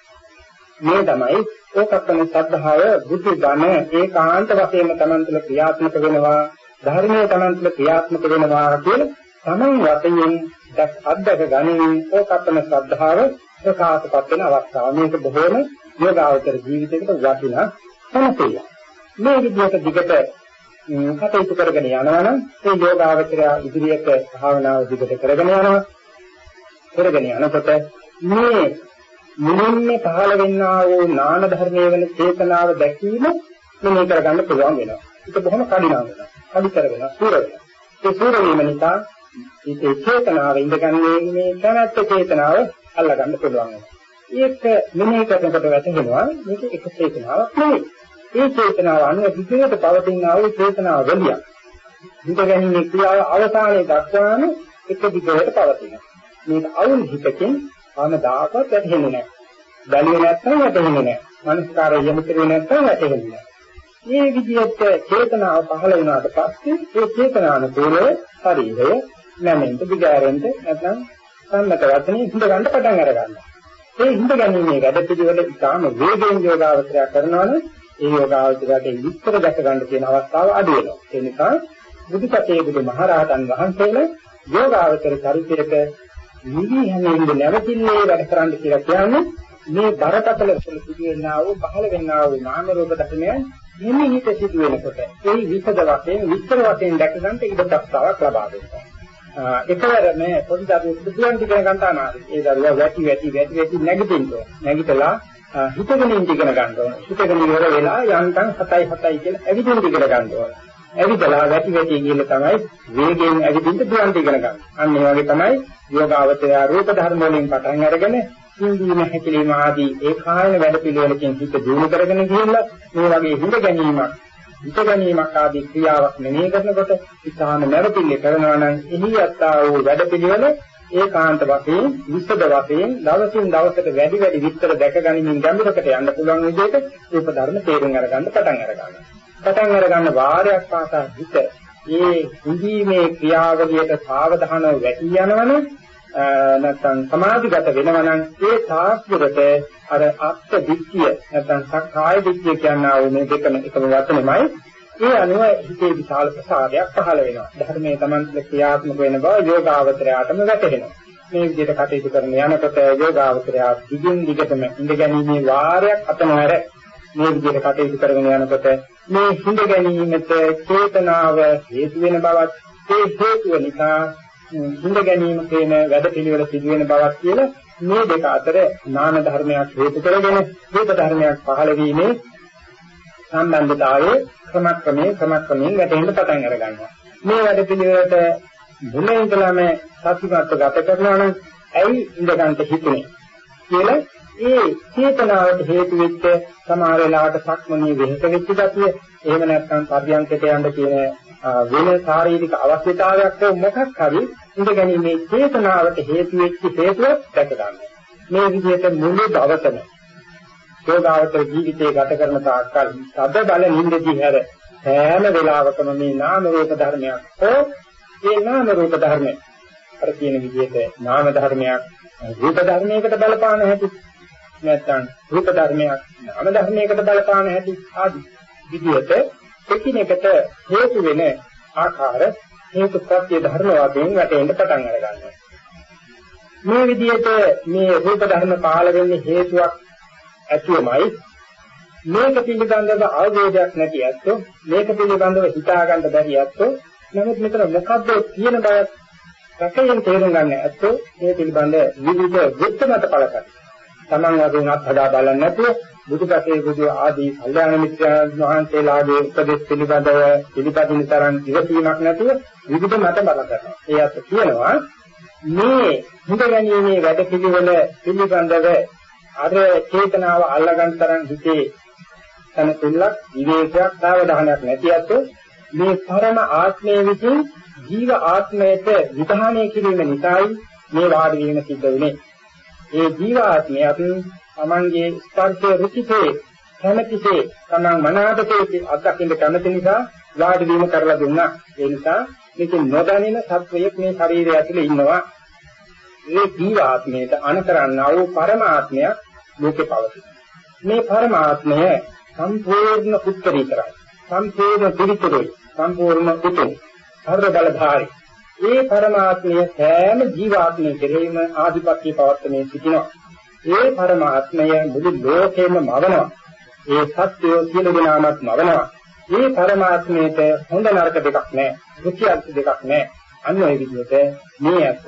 මේ තමයි ඒකප්පන සද්ධාව බුද්ධ ධන ඒකාන්ත වශයෙන්ම Taman තුළ ක්‍රියාත්මක වෙනවා ධර්මයේ Taman තුළ ක්‍රියාත්මක වෙනවා කියන Taman වශයෙන් දැක් අද්දක ගනිමින් ඒකප්පන සද්ධාව ප්‍රකාශපත් වෙන අවස්ථාව. මේක බොහෝම යෝගාවචර ජීවිතයකට වටිනා සමතේය. මේ විදිහට දිගට කටයුතු කරගෙන යනවා නම් ඒ යෝගාවචරය ඉදිරියට භාවනාව දිගට කරගෙන යනවා. කරගෙන යනකොට මේ මුලින්ම පහළ වෙන්නා වූ නාන ධර්මයේ වෙන චේතනාව දැකීම මෙහෙ කරගන්න පුළුවන් වෙනවා. ඒක බොහොම කඩිනම් වෙනවා. කඩිතර වෙනවා, සූර වෙනවා. ඒ සූර වීම නිසා මේ චේතනාව ඉඳගන්නේ මේ කැමැත්ත චේතනාව අල්ලගන්න පුළුවන් වෙනවා. ඒක මෙහෙ කරනකොට වැටහෙනවා මේක එක චේතනාවක් නෙවෙයි. ඒ චේතනාව අනුව විදිහට පවතිනා වූ චේතනාව වලිය. හිත ගැනීමේ ක්‍රියාව අවසානයේ දක්වාම එක දිගට පවතිනවා. මේක අවුල් හිතකින් ආනදාකවත් වැටහෙන්නේ නැහැ. බැලුවේ නැත්නම් වැටහෙන්නේ නැහැ. මනස්කාරය යොමු කරුවේ නැත්නම් වැටහෙන්නේ නැහැ. මේ විදිහට චේතනාව පහළ වුණාට පස්සේ ඒ චේතනානුකූලව ශරීරය නැමෙන්න දිගාරෙන්න නැත්නම් සම්මත වචනේ හිඳ ගන්න පටන් අර ගන්නවා. ඒ හිඳ ගැනීමේ වැඩ පිළිවෙල ඉතාම වේගයෙන් යෝගාවචරය කරනවනේ ඒ යෝගාවචරයට විස්තර දැක ගන්න තියෙන අවස්ථාව අඩු වෙනවා. ඒ නිසා බුදුපතේ බුදු මහරහතන් වහන්සේලා යෝගාවචර චරිතයක නිවි හැමෙන්න නැවතිල්ලේ වැඩ කරන්න කියලා කියන්නේ මේ බරපතල සිදුවෙනා වූ පහළ වෙනා වූ නාම රූප ධර්මයන් නිමිහිත සිදු වෙනකොට ඒ විසද වශයෙන් විස්තර වශයෙන් දැක ගන්නට ඉඩ ප්‍රස්තාවක් ලබා දෙනවා. එකවරම පොඩි දරුවෙක් බුදුන් ඉගෙන ගන්න අනාරි. ඒ දරුවා වැටි වැටි වැටි වැටි නැගිටින්න ඕන. නැගිටලා හිතගෙන ඉඳ ඉගෙන ගන්න ඕන. හිතගෙන ඉවර වෙලා යන්තම් 7යි 7යි කියලා ඇවිදින්න ඉගෙන ගන්න ඕන. ඇවිදලා වැටි වැටි කියන තමයි වේගයෙන් ඇවිදින්න දුවන් ඉගෙන ගන්න. අන්න ඒ වගේ තමයි යෝගාවචරය රූප ධර්ම වලින් පටන් අරගෙන සිඳීම හැකිලිම ආදී ඒ කායන වැඩ පිළිවෙලකින් හිත දියුණු කරගෙන ගිහිල්ලා මේ වගේ හිඳ ගැනීමක් හිත ගැනීමක් ආදී ක්‍රියාවක් මෙනෙහි කරනකොට ඉතාම නැවතිල්ල කරනවා නම් එහි යත්තා වූ වැඩ පිළිවෙල ඒකාන්ත වශයෙන් විස්තර වශයෙන් දවසින් දවසට වැඩි වැඩි විස්තර දැක ගනිමින් ගැඹුරකට යන්න පුළුවන් විදිහට රූප ධර්ම තේරුම් අරගන්න පටන් අරගන්නවා. පටන් අරගන්න වාරයක් පාසා හිත. ඒ හිඳීමේ ක්‍රියාවලියට සාවධානව වැටි යනවනේ නැත්නම් සමාධිගත වෙනවා නම් ඒ තාස්වරට අර අත්ත් දික්කිය නැත්නම් සක්කාය දික්කිය කියනවා මේ දෙකම එකම වචනෙමයි. ඒ අනුව හිතේ විශාල ප්‍රසාදයක් පහළ වෙනවා. ධර්මයේ Tamanට ක්‍රියාත්මක වෙන බව යෝගාවචරයටම වැටහෙනවා. මේ විදිහට කටයුතු කරන යනකොට යෝගාවචරය දිගින් දිගටම ඉඳ ගැනීමේ වාරයක් අතනවර මේ විදිහට කටයුතු කරගෙන යනකොට මේ හිඳ ගැනීමට චේතනාව හේතු වෙන බවත් ඒ හේතුව නිසා හිඳ ගැනීම කියන වැඩ පිළිවෙල සිදුවෙන බවක් කියලා මේ දෙක අතර නාන ධර්මයක් හේතු කරගෙන රූප ධර්මයක් පහළ වීමේ සම්බන්ධතාවයේ ක්‍රමක්‍රමයෙන් ක්‍රමක්‍රමයෙන් වැටෙන්න පටන් අර ගන්නවා. මේ වැඩ පිළිවෙලට මුලින් ඉඳලාම සතිපත්ත ගත කරනවා නම් ඇයි ඉඳගන්ට හිතුනේ කියලා ඒ චේතනාවට හේතු වෙච්ච සමහර වෙලාවට සක්මණේ වෙහෙස වෙච්ච ගතිය. එහෙම නැත්නම් පරියන්කට යන්න කියන වෙන ශාරීරික අවශ්‍යතාවයක් මොකක් හරි ඉඳ ගැනීමේ චේතනාවට හේතු වෙච්ච හේතුවක් දැක ගන්න. මේ විදිහට මුළු දවසම යෝගාවතර ජීවිතේ ගත කරන තාක්කල් සද බල නින්දදී හැර හැම වෙලාවකම මේ නාම රූප ධර්මයක් හෝ ඒ නාම රූප ධර්මයක් අර කියන විදිහට නාම ධර්මයක් රූප ධර්මයකට බලපාන හැටි. නැත්නම් රූප ධර්මයක් නාම ධර්මයකට බලපාන හැටි ආදී විදිහට එකිනෙකට හේතු වෙන ආකාර හේතු ප්‍රත්‍ය ධර්ම වශයෙන් වැටෙන්න පටන් අර ගන්නවා. මේ විදිහට මේ රූප ධර්ම පහළ වෙන්නේ හේතුවක් ඇතුවමයි මේක පිළිබඳව අවබෝධයක් නැති ඇත්තෝ මේක පිළිබඳව හිතා ගන්න බැරි ඇත්තෝ. නමුත් මෙතන මොකද්ද කියන බවත් රකයෙන් තේරුම් ගන්න ඇත්තෝ? මේ පිළිබඳ විවිධ වෘත්ත මත පළකට Taman වශයෙන් අත්හදා බලන්නේ නැතුව බුදුපසේ බුදු ආදී කල්යාණ මිත්‍රයන් වහන්සේලාගේ උපදෙස් පිළිබඳව පිළිපදින තරම් ඉවසීමක් නැතුව විවිධ මත බල කරනවා. ඒ අත කියනවා මේ හිඳ ගැනීමේ වැඩ පිළිවෙල පිළිබඳව අර චේතනාව අල්ලගන්න තරම් හිතේ තනතුලක් විවේකයක් සාවධානයක් නැති අත මේ පරම ආත්මයේ විසින් ජීව ආත්මයට විධානය කිරීම නිසායි මේ වාඩි වීම සිද්ධ වෙන්නේ. ඒ ජීව ආත්මයත් තමන්ගේ ස්පර්ශයේ රුචිතේ කැමැතිසේ තමන් මනාපසේ අත්දකින්න කැමති නිසා වාඩි වීම කරලා දුන්නා. ඒ නිසා මේක නොදැනෙන සත්වයක් මේ ශරීරය ඇතුලේ ඉන්නවා. මේ ජීවාත්මයට අනුකරන්නා වූ පරමාත්මයක් ලෝකේ පවතින. මේ පරමාත්මය සම්පූර්ණ උත්තරීතරයි. සම්පූර්ණ පිරිතුරුයි. සම්පූර්ණ උතුම්. සර්ව බලධාරී. ඒ පරමාත්මය සෑම ජීවාත්මය කෙරෙහිම ආධිපත්‍ය පවත්වමින් සිටිනවා. ඒ පරමාත්මය මුළු ලෝකෙම මවනවා. ඒ සත්‍යය සියලු දෙනාමත් මවනවා. මේ පරමාත්මයට හොඳ නරක දෙකක් නැහැ. රුචි අරුචි දෙකක් නැහැ. අන්න ඒ විදිහට මේ අත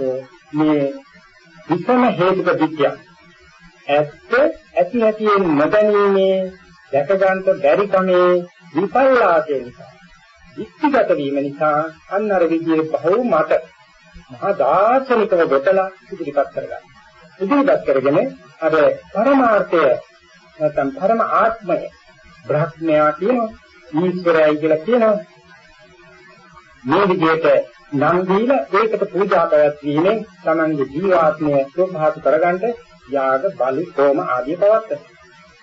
මේ විසම හේතුක විද්‍ය ඇත්ත ඇති ඇතියෙන් නොදැනීමේ දැක ගන්නට බැරි කමේ විපල්ලාසය නිසා ඉක්තිගත වීම නිසා අන්න අර විදිහේ බහුව මත මහා දාර්ශනිකව ගොතලා ඉදිරිපත් කරගන්න. ඉදිරිපත් කරගෙන අර පරමාර්ථය නැත්නම් පරම ආත්මය බ්‍රහ්මයා කියනවා ඊශ්වරයයි කියලා කියනවා. මේ විදිහට නම් දීලා ඒකට පූජා පැවැත්වීමෙන් තමන්ගේ ජීවාත්මය සෝභාතු කරගන්න යාග බලි හෝම ආදී පවත්තන.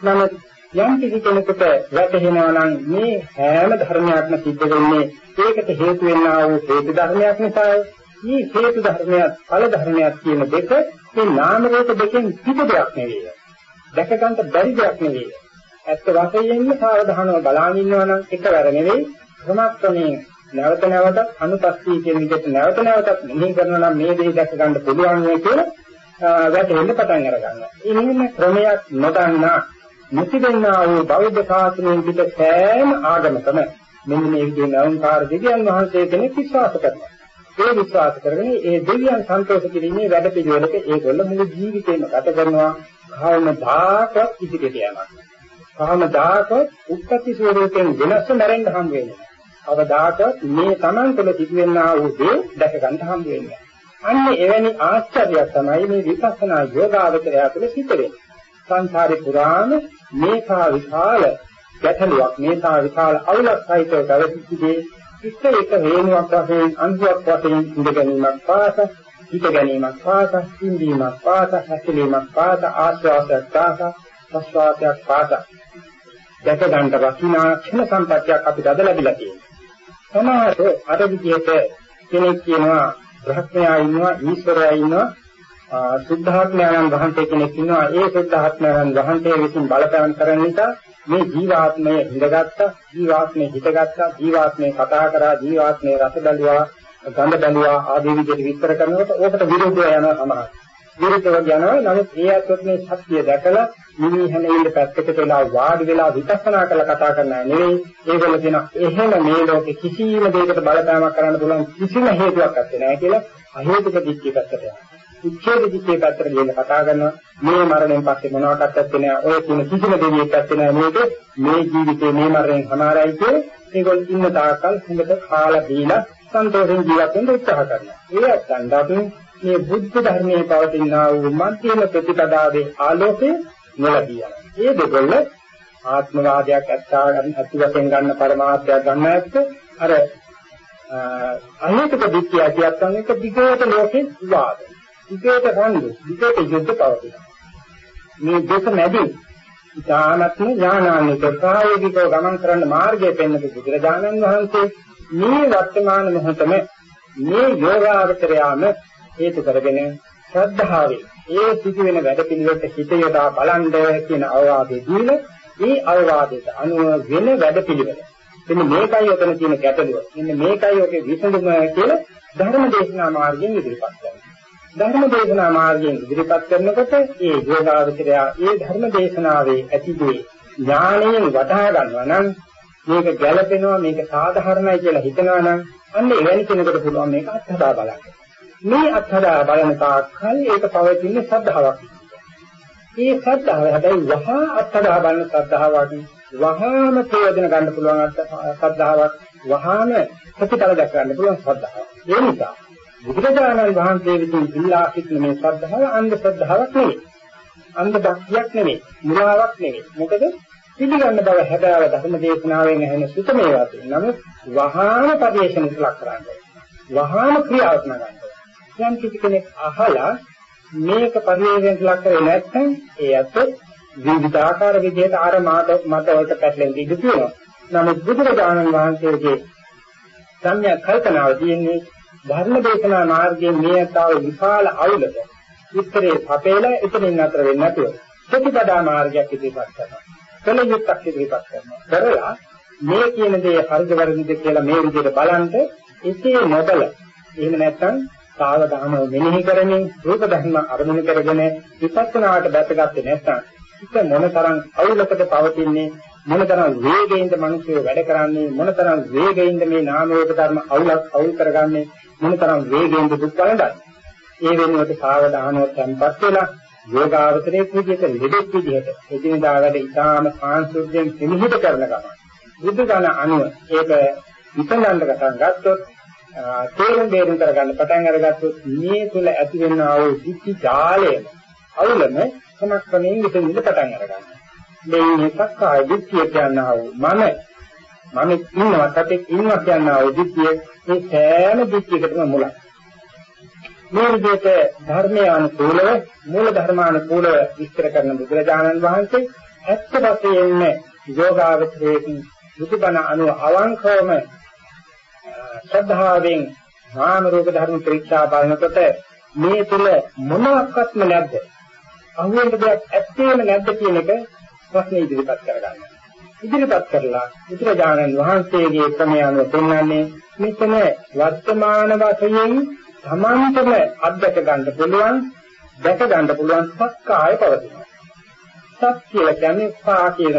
නමුත් යම් කිසි කෙනෙකුට වැටහෙනවා නම් මේ හැම ධර්මයක්ම සිද්ධ වෙන්නේ ඒකට හේතු වෙන්නා වූ හේතු ධර්මයක් නිසායි. මේ හේතු ධර්මයක් ඵල ධර්මයක් කියන දෙක මේ නාම රූප දෙකෙන් පිට දෙයක් නෙවෙයි. දැක ගන්න බැරි දෙයක් නෙවෙයි. ඇත්ත වශයෙන්ම සාවධානව බලාගෙන ඉන්නවා නම් එකවර නෙවෙයි ක්‍රමක්‍රමයෙන් නැවත නැවතත් අනුපස්සී කියන විදිහට නැවත නැවතත් මෙහි කරනවා නම් මේ දේ දැක ගන්න පුළුවන් නේ කියලා වැටෙන්න පටන් අර ගන්නවා. ඉනින්න ක්‍රමයක් නොදන්නා මුසිදෙන්නා වූ බෞද්ධ ශාසනයෙන් පිට සෑම ආගමකම මෙන්න මේ විදිහේ නවුන්කාර දෙවියන් වහන්සේ කෙනෙක් විශ්වාස කරනවා. ඒ විශ්වාස කරගෙන ඒ දෙවියන් සන්තෝෂ කිරීමේ වැඩ පිළිවෙලක ඒගොල්ල මුළු ජීවිතේම ගත කරනවා. කවමදාකවත් ඉදිරියට යනවා. කවමදාකවත් උත්පත්ති ස්වරූපයෙන් වෙනස්ව මැරෙන්න හම් වෙන්නේ. අවදාකවත් මේ Taman තුළ සිදුවෙනා වූ දේ දැක ගන්න හම් වෙන්නේ. අන්න එවැනි ආශ්චර්යයක් තමයි මේ විපස්සනා යෝගාවචරය තුළ සිද්ධ වෙන්නේ. සංසාරේ පුරාණ මේකා විශාල ගැටලුවක් මේකා විශාල අවුලක් සහිතව පැවතිච්චදී එක එක හේනුවක් වශයෙන් අංශයක් වශයෙන් ඉඳ ගැනීමක් පාස හිත ගැනීමක් පාස ඉන්දීමක් පාස හැකලීමක් පාස ආස්වාසයක් පාස ප්‍රස්වාසයක් පාස දැක ගන්නට වටිනා ක්ෂණ සම්පත්තියක් අපිට අද ලැබිලා තියෙනවා. සමහරට අර විදිහට කෙනෙක් කියනවා බ්‍රහ්මයා ඉන්නවා ඊශ්වරයා ඉන්නවා සුද්ධාත්මයන් වහන්සේ කෙනෙක් ඉන්නවා. ඒ සුද්ධාත්මයන් වහන්සේ විසින් බලපෑම් කරන නිසා මේ ජීවාත්මය හිඳගත්තා ජීවාත්මය හිතගත්තා ජීවාත්මය කතා කරා ජීවාත්මය රස බැලුවා ගඳ බැලුවා ආදී විදිහට විස්තර කරනකොට ඕකට විරුද්ධව යනවා සමහර. විරුද්ධව යනවා. නමුත් ඒ අත්වත් මේ සත්‍ය දැකලා මිනි හැනෙන්න පැත්තකට වෙලා වාඩි වෙලා විපස්සනා කරලා කතා කරනා නෙවෙයි. ඒගොල්ලෝ කියන එහෙම මේ ලෝකේ කිසිම දෙයකට බලපෑමක් කරන්න පුළුවන් කිසිම හේතුවක් නැත්තේ. නෑ කියලා අහේතුක දික්කේ පැත්තට යනවා. උච්ඡේද දිත්තේ පැත්තට ගිහින් කතා කරනවා. මේ මරණයෙන් පස්සේ මොනවටත් ඇත්තේ නෑ ඔය කියන කිසිම දෙයක් ඇත්තේ නෑ මේක මේ ජීවිතේ මේ මරණයෙන් සමාරයි කියේ ඒගොල්ලෝ ඉන්න තාක්කල් හොඳට කාලා දීලා සන්තෝෂෙන් ජීවත් වෙන්න උත්සාහ කරනවා. ඒ අත්දැකීම් මේ බුද්ධ ධර්මයේ පවතිනා වූ මධ්‍යම ප්‍රතිපදාවේ ආලෝකය නොලබිය. ඒ දෙකොල්ල ආත්මවාදයක් ඇත්තා අති වශයෙන් ගන්න පරමාර්ථයක් ගන්න ඇත්ත. අර අහේතුක දික්කිය කියත්තන් එක දිගට ලෝකේ විවාද විකේත රණ්ඩු විකේත යුද්ධ පවතිනවා. මේ දෙක මැදින් ඥානත්ම ඥානාන්විත ප්‍රායෝගිකව ගමන් කරන්න මාර්ගය පෙන්වපු බුදුරජාණන් වහන්සේ මේ වර්තමාන මොහොතම මේ යෝගාවචරයාම හේතු කරගෙන ශ්‍රද්ධාවේ ඒ සිදුවෙන වැඩ පිළිවෙලට හිත යොදා බලන්න කියන අවවාදයේ දීලා මේ අවවාදයට අනුව වෙන වැඩ පිළිවෙල. මෙන්න මේකයි ඔතන තියෙන ගැටලුව. මෙන්න මේකයි ඔකේ විසඳුම කියලා ධර්ම දේශනා මාර්ගයෙන් ඉදිරිපත් කරනවා. ධර්ම දේශනා මාර්ගයෙන් ඉදිරිපත් කරනකොට ඒ යෝගාවචරය ඒ ධර්ම දේශනාවේ ඇතිදී ඥාණයෙන් වටහා ගන්නවා නම් මේක ගැළපෙනවා මේක සාධාරණයි කියලා හිතනවා නම් අන්න එවැනි කෙනෙකුට පුළුවන් මේක අත්හදා බලන්න. මේ අත්හදා බලන තාක්කල් ඒක පවතින ශ්‍රද්ධාවක්. මේ ශ්‍රද්ධාව හැබැයි වහා අත්හදා බලන ශ්‍රද්ධාවක් වහාම ප්‍රයෝජන ගන්න පුළුවන් ශ්‍රද්ධාවක් වහාම ප්‍රතිඵල දක්වන්න පුළුවන් ශ්‍රද්ධාවක්. ඒ නිසා බුදුරජාණන් වහන්සේ විසින් ඉල්ලා සිටින මේ ශ්‍රද්ධාව අන්ධ ශ්‍රද්ධාවක් නෙවෙයි. අන්ධ භක්තියක් නෙවෙයි. මුලාවක් නෙවෙයි. මොකද පිළිගන්න බව හැබෑව ධර්ම දේශනාවෙන් ඇහෙන සුතමේ වාසේ. නමුත් වහාම පදේශන ඉස්ලක් කරන්නේ. වහාම ක්‍රියාත්මක කරන්නේ. යම් කිසි කෙනෙක් අහලා මේක පරිවර්තන ඉස්ලක් කරේ නැත්නම් ඒ අත විවිධාකාර විදිහට ආර මාත මතවලට පැටලෙන්න ඉඩ තියෙනවා. නමුත් බුදුරජාණන් වහන්සේගේ සම්‍යක් කල්පනාව තියෙන්නේ ධර්ම දේශනා මාර්ගයෙන් මේ අතාව විශාල අවුලක උත්තරේ අපේලා එතනින් නතර වෙන්නේ නැතුව ප්‍රතිපදා මාර්ගයක් ඉදිරිපත් කරනවා. කලියුක්ක් ඉදිරිපත් කරනවා. කරලා මේ කියන දේ හරිද වැරදිද කියලා මේ විදිහට බලන්න එසේ නොබල එහෙම නැත්නම් සාවධානව මෙනෙහි කරමින් රූප ධර්ම අරමුණු කරගෙන විපස්සනාවට දැකගත්තේ නැත්නම් හිත මොනතරම් අවුලකට පවතින්නේ මොනතරම් වේගයෙන්ද මිනිස්සු වැඩ කරන්නේ මොනතරම් වේගයෙන්ද මේ නාම රූප ධර්ම අවුලක් අවුල් කරගන්නේ මොනතරම් වේගයෙන්ද දුක් වලඳන්නේ ඒ වෙනුවට සාවධානව tempත් වෙලා යෝගාවචරයේ විදිහට ලෙඩෙක් විදිහට එදිනදා වැඩ ඉතාම සාංශුද්ධයෙන් පිළිහිද කරන ගමන් බුද්ධ ගණ අනුව ඒක විසඳන්න පටන් ගත්තොත් තේරුම් බේරුම් කරගන්න පටන් අරගත්තොත් මේ තුල ඇති වෙනා වූ සිත්ති ජාලයම අවුලම සමස්තයෙන් විසඳින්න පටන් අරගන්නවා. මේ එකක් ආය දිට්ඨිය කියනවා මම. මම ඉන්නවා සතෙක් ඉන්නවා කියනවා දිට්ඨිය. මේ සෑම දිට්ඨියකටම මුලක්. මේ විදිහට ධර්මයානුකූලව මූල ධර්මානුකූලව විස්තර කරන බුදුරජාණන් වහන්සේ ඇත්ත වශයෙන්ම යෝගාවචරයේ බුදුබණ අනුව අවංකවම ශ්‍රද්ධාවෙන් නාම රූප ධර්ම පරීක්ෂා බලනකොට මේ තුල මොනක්වත්ම නැද්ද? අහුවෙන්න දෙයක් ඇත්තේම නැද්ද කියන එක ප්‍රශ්නේ ඉදිරිපත් කරගන්න. ඉදිරිපත් කරලා බුදුරජාණන් වහන්සේගේ ක්‍රමය අනුව පෙන්වන්නේ මෙතන වර්තමාන වශයෙන් සමාන්තර අධ්‍යක් ගන්න පුළුවන් දැක ගන්න පුළුවන් සක්කාය පවතිනවා. සත් කියලා කියන්නේ සා කියන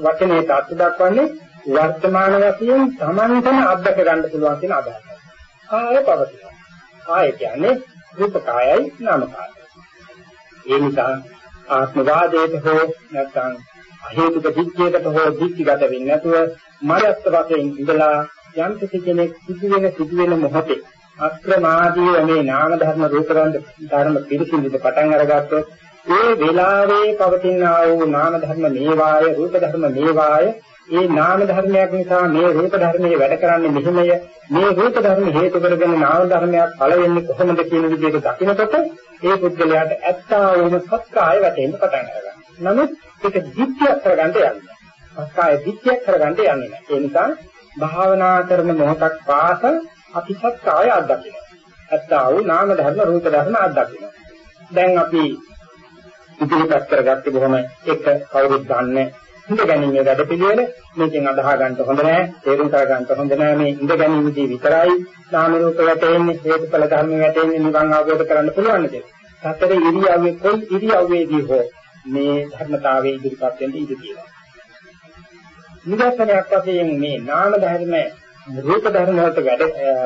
වචනේ තාත් දක්වන්නේ වර්තමාන වශයෙන් සමාන්තර අධ්‍යක් ගන්න පුළුවන් කියන අදහසයි. කාය පවතිනවා. කාය කියන්නේ රූප කායයි නාම කායයි. ඒ නිසා ආත්මවාදයට හෝ නැත්නම් අහේතුක දික්කයකට හෝ දික්කගත වෙන්නේ නැතුව මරස්ත වශයෙන් ඉඳලා යම් කෙනෙක් සිදුවෙන සිදුවෙන මොහොතේ අක්‍රමාදීව මේ නාම ධර්ම රූප ධර්ම පිළිසිඳිට පටන් අරගත්තොත් ඒ වෙලාවේ පවතින ආ වූ නාම ධර්ම මේවාය රූප ධර්ම මේවාය ඒ නාම ධර්මයක් නිසා මේ රූප ධර්මයේ වැඩ කරන්නේ මෙහිමය මේ රූප ධර්ම හේතු කරගෙන නාම ධර්මයක් පළ වෙන්නේ කොහොමද කියන විදිහට දකිනකොට ඒ පුද්ගලයාට ඇත්තා වූ සත්‍යය වැටෙන්න පටන් ගන්නවා. නමුත් ඒක දිට්ඨියක් කරගන්න යන්නේ. සත්‍යය දිට්ඨියක් කරගන්න යන්නේ නැහැ. ඒ නිසා භාවනා කරන මොහොතක් පාස අපි සත්‍යය අත්දකිනවා. ඇත්තා වූ නාම ධර්ම රූප ධර්ම අත්දකිනවා. දැන් අපි ඉදිරිපත් කරගත්තේ බොහොම එක කවුරුත් දන්නේ ඉඳ ගැනීම වැඩ පිළිවෙල මේකෙන් අදහ ගන්න හොඳ නැහැ තේරුම් කර ගන්න හොඳ නැහැ මේ ඉඳ ගැනීමදී විතරයි නාම රූප වැටෙන්නේ හේතුඵල ධර්ම වැටෙන්නේ නිවන් අවබෝධ කරගන්න පුළුවන් නේද සතර ඉරියව්වේ කොයි ඉරියව්වේදී හෝ මේ ධර්මතාවයේ ඉදිරිපත් වෙන්න ඉඩ තියෙනවා. නිදර්ශනයක් වශයෙන් මේ නාම ධර්ම රූප ධර්ම වලට වැඩ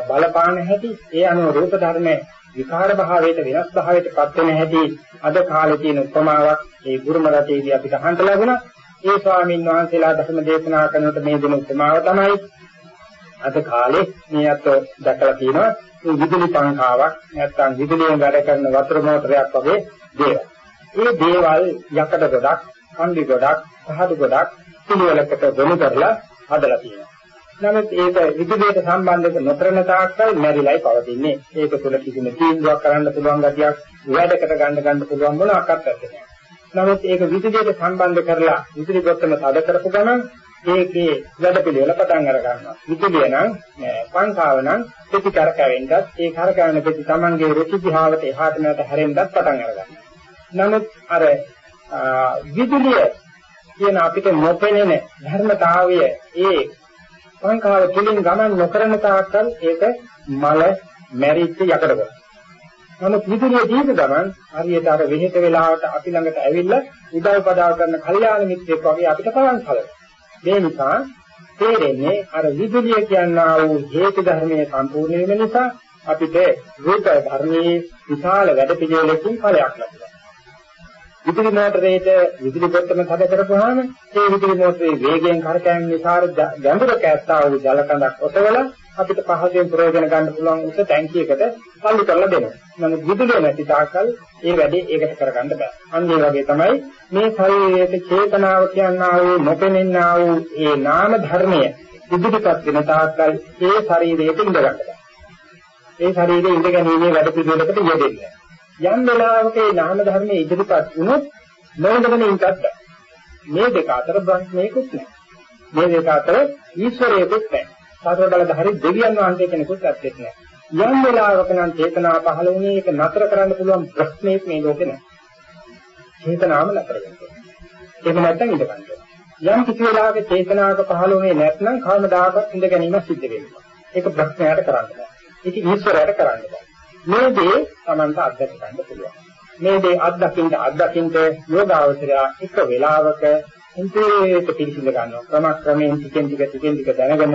බලපාන හැටි ඒ අනුව රූප ධර්ම විකාර භාවයට වෙනස් භාවයට පත් වෙන හැටි අද කාලේ තියෙන උපමාවක් ඒ ගුරුම රටේදී අපිට අහන්න ලැබුණා. ඒ ස්වාමීන් වහන්සේලා ධර්ම දේශනා කරනකොට මේ දෙන උපමාව තමයි අද කාලේ මේ අත දැකලා තියෙනවා. මේ විදුලි පංකාවක් නැත්නම් විදුලියෙන් වැඩ කරන වතුර මෝටරයක් වගේ දේවල්. මේ දේවල් යකඩ ගොඩක්, කන්දි ගොඩක්, පහදු ගොඩක් පිළිවෙලකට ගොනු කරලා හදලා තියෙනවා. නමුත් ඒක විදුලියට සම්බන්ධව නොකරන තාක්කල් මැරිලයි පවතින්නේ. ඒක තුළ කිසිම තීන්දුවක් කරන්න පුළුවන් ගතියක්, වැඩකට ගන්න ගන්න පුළුවන් මොනවාක්වත් නැහැ. නමුත් ඒක විදුලියට සම්බන්ධ කරලා විදුලි ගොත්තම තද කරපු ගමන් ඒකේ වැඩ පිළිවෙල පටන් අර ගන්නවා. විදුලිය නම් පංකාව නම් පිටි කරකවෙන්නත් ඒ කරකවන පිටි Tamanගේ රුචි දිහාවට එහාට මෙහාට හැරෙන්නත් පටන් අර ගන්නවා. නමුත් අර විදුලිය කියන අපිට නොපෙනෙන ධර්මතාවය ඒ පංකාව තුලින් ගමන් නොකරන තාක්කල් ඒක මල මැරිච්ච යකඩ නමුත් විදුලිය දීපු ගමන් හරියට අර වෙහෙත වෙලාවට අපි ළඟට ඇවිල්ලා උදව් පදාව කරන කල්යාණ මිත්‍රෙක් වගේ අපිට පවන් කලනවා. මේ නිසා තේරෙන්නේ අර විදුලිය කියනා වූ හේතු ධර්මයේ සම්පූර්ණ වීම නිසා අපිට රූප ධර්මයේ විශාල වැඩ පිළිවෙලකින් ඵලයක් ලැබෙනවා. විදුලි මෝටරේට විදුලි පොත්තම තද කරපුවාම ඒ විදුලි මෝටරේ වේගයෙන් කරකැවෙන නිසා ගැඹුර කැස්සා වූ ජල කඳක් ඔසවලා අපිට පහසෙන් ප්‍රයෝජන ගන්න පුළුවන් උස ටැංකියකට සල්ලි කරලා දෙනවා. නමුත් විදුලිය නැති තාක්කල් ඒ වැඩේ ඒකට කරගන්න බෑ. අන්න ඒ වගේ තමයි මේ ශරීරයේ චේතනාව කියනා වූ නොපෙනෙනා වූ ඒ නාම ධර්මය ඉදිරිපත් වෙන තාක්කල් ඒ ශරීරයට ඉඳ ගන්න බෑ. ඒ ශරීරයේ ඉඳ ගැනීමේ වැඩ පිළිවෙලකට යෙදෙන්නේ. යම් වෙලාවක ඒ නාම ධර්මයේ ඉදිරිපත් වුණොත් නොඉඳගෙන ඉන්නත් බෑ. මේ දෙක අතර බ්‍රහ්මයකුත් නැහැ. මේ දෙක අතර ඊශ්වරයෙකුත් නැහැ. සතර බලධාරී දෙවියන් වහන්සේ කෙනෙකුත් ඇත්තේ නැහැ. යම් වෙලාවක නම් චේතනාව පහළ වුණේ ඒක නතර කරන්න පුළුවන් ප්‍රශ්නයක් මේ ලෝකේ නැහැ. චේතනාව නතර වෙනවා. එහෙම නැත්නම් ඉඳ ගන්න. යම් කිසි වෙලාවක චේතනාවක පහළ වුණේ නැත්නම් කවමදාකවත් ඉඳ ගැනීම සිද්ධ වෙනවා. ඒක ප්‍රශ්නයට කරන්න බෑ. ඒක ඊශ්වරයට කරන්න බෑ. මේ දේ Tamanta අත්දැක ගන්න පුළුවන්. මේ දේ අත්දකින්න අත්දකින්න යෝගාවචරය එක වෙලාවක හිතේට පිළිසිඳ ගන්නවා. ක්‍රමක්‍රමයෙන් ටිකෙන් ටික ටිකෙන් ටික දැනගෙන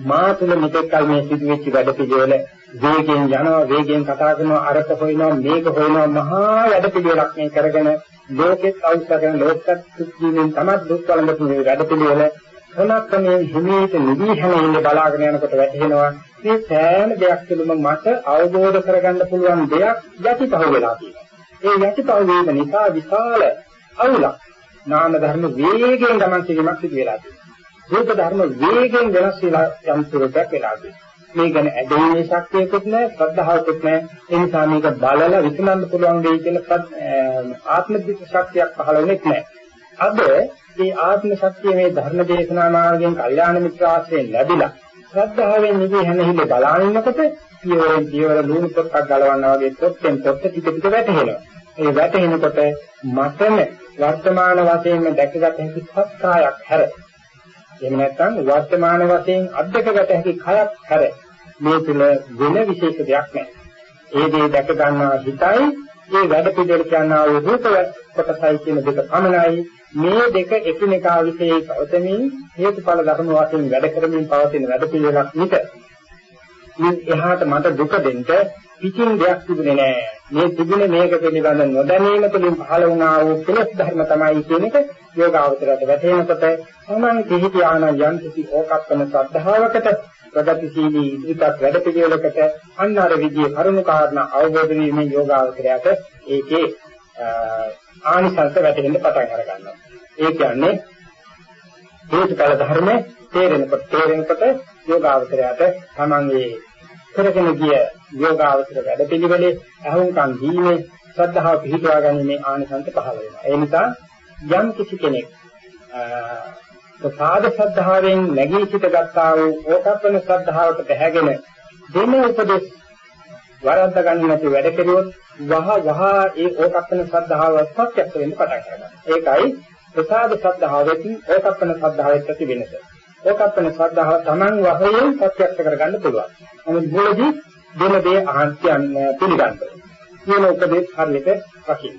මා තුල මෙතෙක් කල මේ සිදුවෙච්ච වැඩ පිළිවෙල වේගෙන් යනවා වේගෙන් කතා කරනවා අරක හොයනවා මේක හොයනවා මහා වැඩ පිළිවෙලක් මේ කරගෙන ලෝකෙත් අවශ්‍යකරන ලෝකත් සුද්ධියෙන් තමයි දුක් වළඳපු මේ වැඩ පිළිවෙල ක්‍රමක්‍රමයෙන් හිමීට නිවි හැමෙන්න බලාගෙන යනකොට වැටහෙනවා මේ සෑම දෙයක් තුළම මට අවබෝධ කරගන්න පුළුවන් දෙයක් යටිපහුව වෙලා තියෙනවා. ඒ යටිපහුව වීම නිසා විශාල අවුලක් නාම ධර්ම වේගයෙන් ගමන් කිරීමක් සිදු වෙලා තියෙනවා. රූප ධර්ම වේගයෙන් වෙනස් වෙලා යම් ස්වරූපයක් වෙලා තියෙනවා. මේ ගැන ඇදහිීමේ ශක්තියකුත් නැහැ, ශ්‍රද්ධාවකුත් නැහැ. ඒ නිසා මේක බලලා විසඳන්න පුළුවන් වෙයි කියලා ආත්ම ශක්තියක් පහළ වෙන්නේ නැහැ. අද මේ ආත්ම ශක්තිය මේ ධර්ම දේශනා මාර්ගයෙන් කල්යාණ මිත්‍ර ආශ්‍රයෙන් ලැබිලා ශ්‍රද්ධාවෙන් නිදි හැනෙහිල බලානින්නකොට පියවරෙන් පියවර ලුණු පොත්තක් ගලවනවා වගේ පොත්තෙන් පොත්ත ටික ටික වැටහෙනවා. ඒ වැටෙනකොට මතම වර්තමාන වශයෙන්ම දැකගත හැකි සත්‍යයක් හැර. එහෙම නැත්නම් වර්තමාන වශයෙන් අධ්‍යක්ෂගත හැකි කයක් හැර මේ තුල වෙන විශේෂ දෙයක් නැහැ. ඒ දේ දැක ගන්නා හිතයි ඒ වැඩ පිළිවෙල කියනා වූ රූප කොටසයි කියන දෙක පමණයි මේ දෙක එකිනෙකා විශේෂ පවතමින් හේතුඵල ධර්ම වශයෙන් වැඩ කරමින් පවතින වැඩ පිළිවෙලක් නිත. මේ එහාට මට දුක දෙන්න පිටින් දෙයක් තිබුණේ නෑ. මේ තිබුණේ මේක පිළිබඳ නොදැනීම තුළින් පහළ වුණා වූ කෙලෙස් ධර්ම තමයි කියන එක යෝගාවචරයට වැටහෙනකොට සමාන දෙහිති ආන යම් කිසි ඕකප්පන ශ්‍රද්ධාවකට ප්‍රගතිශීලී ඉදිරිපත් වැඩ පිළිවෙලකට අන්න අර විදියේ කරුණු කාරණා අවබෝධ වීමෙන් යෝගාවචරයට ඒකේ ආනිසංස වැටෙන්න පටන් අර ගන්නවා. ඒ කියන්නේ හේතුඵල ධර්ම තේරෙනකොට තේරෙනකොට යෝගාවචරයට තමන්ගේ කරගෙන ගිය යෝගාවචර වැඩපිළිවෙලේ අහුම්කම් දීමේ ශ්‍රද්ධාව පිහිටුවා ගැනීමේ ආනිසංස පහළ වෙනවා. ඒ නිසා යම් කිසි කෙනෙක් ප්‍රසාද ශ්‍රද්ධාවෙන් නැගී සිට ගත්තා වූ ඕකප්පන ශ්‍රද්ධාවට පැහැගෙන දෙන උපදෙස් වරද්ද ගන්න නැති වැඩ කෙරුවොත් වහ වහ ඒ ඕකප්පන ශ්‍රද්ධාව ප්‍රත්‍යක්ෂ වෙන්න පටන් ගන්නවා. ඒකයි ප්‍රසාද ශ්‍රද්ධාවෙන් ඕකප්පන ශ්‍රද්ධාවට ඇති වෙනස. ඕකප්පන ශ්‍රද්ධාව Taman වශයෙන් ප්‍රත්‍යක්ෂ කරගන්න පුළුවන්. නමුත් මුලදී දෙන දේ අහන්තියන් පිළිගන්න. කියන උපදේශ හරියට රකින්න.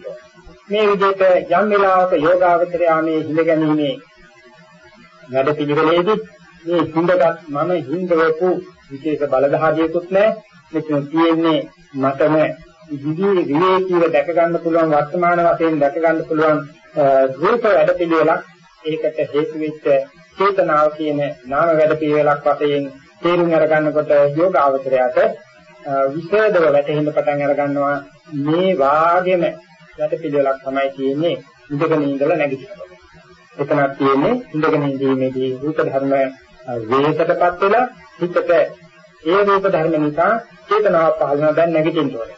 මේ විදිහට යම් වෙලාවක යෝගාවචරය ආමේ හිඳ ගැනීමේ වැඩ පිළිවෙලේදී මේ හිඳගත් මම හිඳවපු විශේෂ බලධාරියෙකුත් නැහැ. මෙතන තියෙන්නේ මටම විදි විවේකීව දැක ගන්න පුළුවන් වර්තමාන වශයෙන් දැක ගන්න පුළුවන් රූප වැඩ පිළිවෙලක් ඒකට හේතු වෙච්ච චේතනාව කියන නාම වැඩ පිළිවෙලක් වශයෙන් තේරුම් අරගන්නකොට යෝග අවතරයට විශේෂව වැටහෙන්න පටන් අර ගන්නවා මේ වාගේම වැඩ පිළිවෙලක් තමයි තියෙන්නේ ඉඳගෙන ඉඳලා නැගිටිනකොට. එතනක් තියෙන්නේ ඉඳගෙන ඉඳීමේදී රූප ධර්ම වේතටපත් වෙලා හිතට ඒ රූප ධර්ම නිසා චේතනාව පහළ වෙන දැන් නැගිටින්න ඕනේ.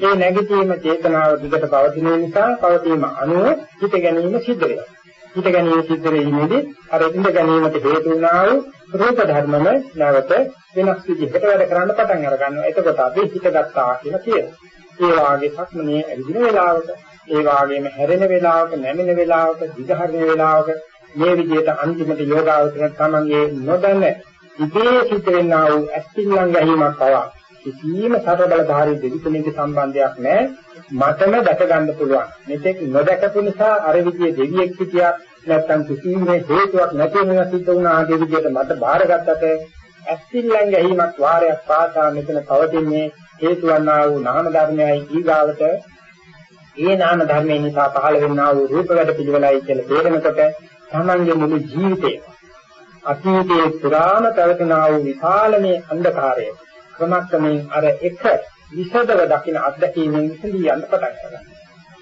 ඒ නැගිටීම චේතනාව දිගට පවතින නිසා පවතීම අනුව හිත ගැනීම සිද්ධ වෙනවා. හිත ගැනීම සිද්ධ වෙීමේදී අර ඉඳ ගැනීමට හේතු වුණා වූ රූප ධර්මම නැවත වෙනස් විදිහකට වැඩ කරන්න පටන් අර ගන්නවා. එතකොට අපි හිත ගත්තා කියලා කියනවා. ඒ වාගේ සක්මනේ ඇවිදින වෙලාවක, ඒ වාගේම හැරෙන වෙලාවක, නැමෙන වෙලාවක, දිගහරින වෙලාවක මේ විදිහට අන්තිමට යෝගාවචර තමන්ගේ නොදැන ඉතේ සිද්ධ වෙන්නා වූ ඇස්තිලං ගැනීමක් පවා කිසියම් සතර බලධාරී දෙවිතුන්ගේ සම්බන්ධයක් නැහැ. මටම දැක ගන්න පුළුවන්. මෙතෙක් නොදැකපු නිසා අර විදියේ දෙවියෙක් සිටියා. නැත්තම් කිසිම හේතුවක් නැති වෙනවා සිද්ධ වුණා ආදී විදියට මට බාරගත්තට ඇස්තිල්ලන් ගැහිමක් වාරයක් පාසා මෙතන පවතින්නේ හේතු වන්නා වූ නාම ධර්මයයි ඊගාවට. ඒ නාම ධර්මයෙන් නිසා පහළ වෙන්නා වූ රූප වැඩ පිළිවෙලයි කියලා තේරෙනකොට තමන්ගේ මුළු ජීවිතේ අතීතයේ පුරාණ පැවතුනා වූ විශාලමේ අන්ධකාරය. ක්‍රමක්‍රමයෙන් අර එක විසදව දකින අත්දැකීමෙන් ඉඳී යන්න පටන් ගන්නවා.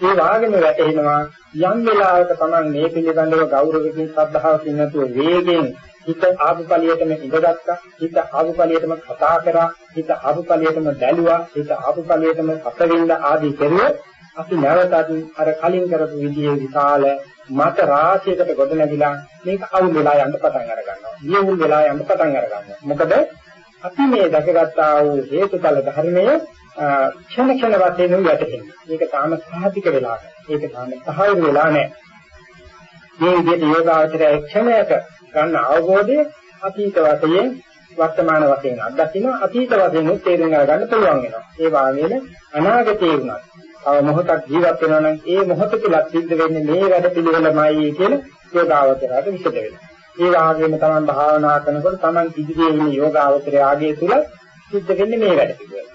ඒ වාගෙම වැටෙනවා යම් වෙලාවක Taman මේ පිළිබඳව ගෞරවකින් ශ්‍රද්ධාවකින් නැතුව වේගෙන් හිත ආපු ඵලියටම ඉඳගත්තා. හිත ආපු ඵලියටම කතා කරා. හිත ආපු ඵලියටම බැලුවා. හිත ආපු ඵලියටම අතවින්ද ආදී කෙරුවොත් අපි නැවතත් අර කලින් කරපු විදිහේ විශාල මත රාශියකට ගොඩ නැගිලා මේක අවුල් වෙලා යන්න පටන් අර ගන්නවා. නියුල් වෙලා යන්න පටන් අර ගන්නවා. මොකද අපි මේ දැකගත්තා වූ හේතුඵල ධර්මය ක්ෂණ ක්ෂණ වශයෙන් යටෙන්නේ. මේක තාම සාහිතික වෙලා නැහැ. ඒක තාම සහාය වෙලා නැහැ. මේ විදිහට යෝගාවචරය ක්ෂණයක ගන්න අවබෝධය අතීත වශයෙන් වර්තමාන වශයෙන් අත්දකින්න අතීත වශයෙන් තේරුම් ගන්න පුළුවන් වෙනවා. ඒ වාගේම අනාගතේ වුණත් තව මොහොතක් ජීවත් වෙනවා නම් ඒ මොහොත තුල සිද්ධ වෙන්නේ මේ වැඩ පිළිවෙලමයි කියලා යෝගාවචරයට විසද වෙනවා. ඒ වාගේම තමන් භාවනා කරනකොට තමන් ඉදිරියේ ඉන්න යෝගාවචරය ආගේ තුල සිද්ධ වෙන්නේ මේ වැඩ පිළිවෙල.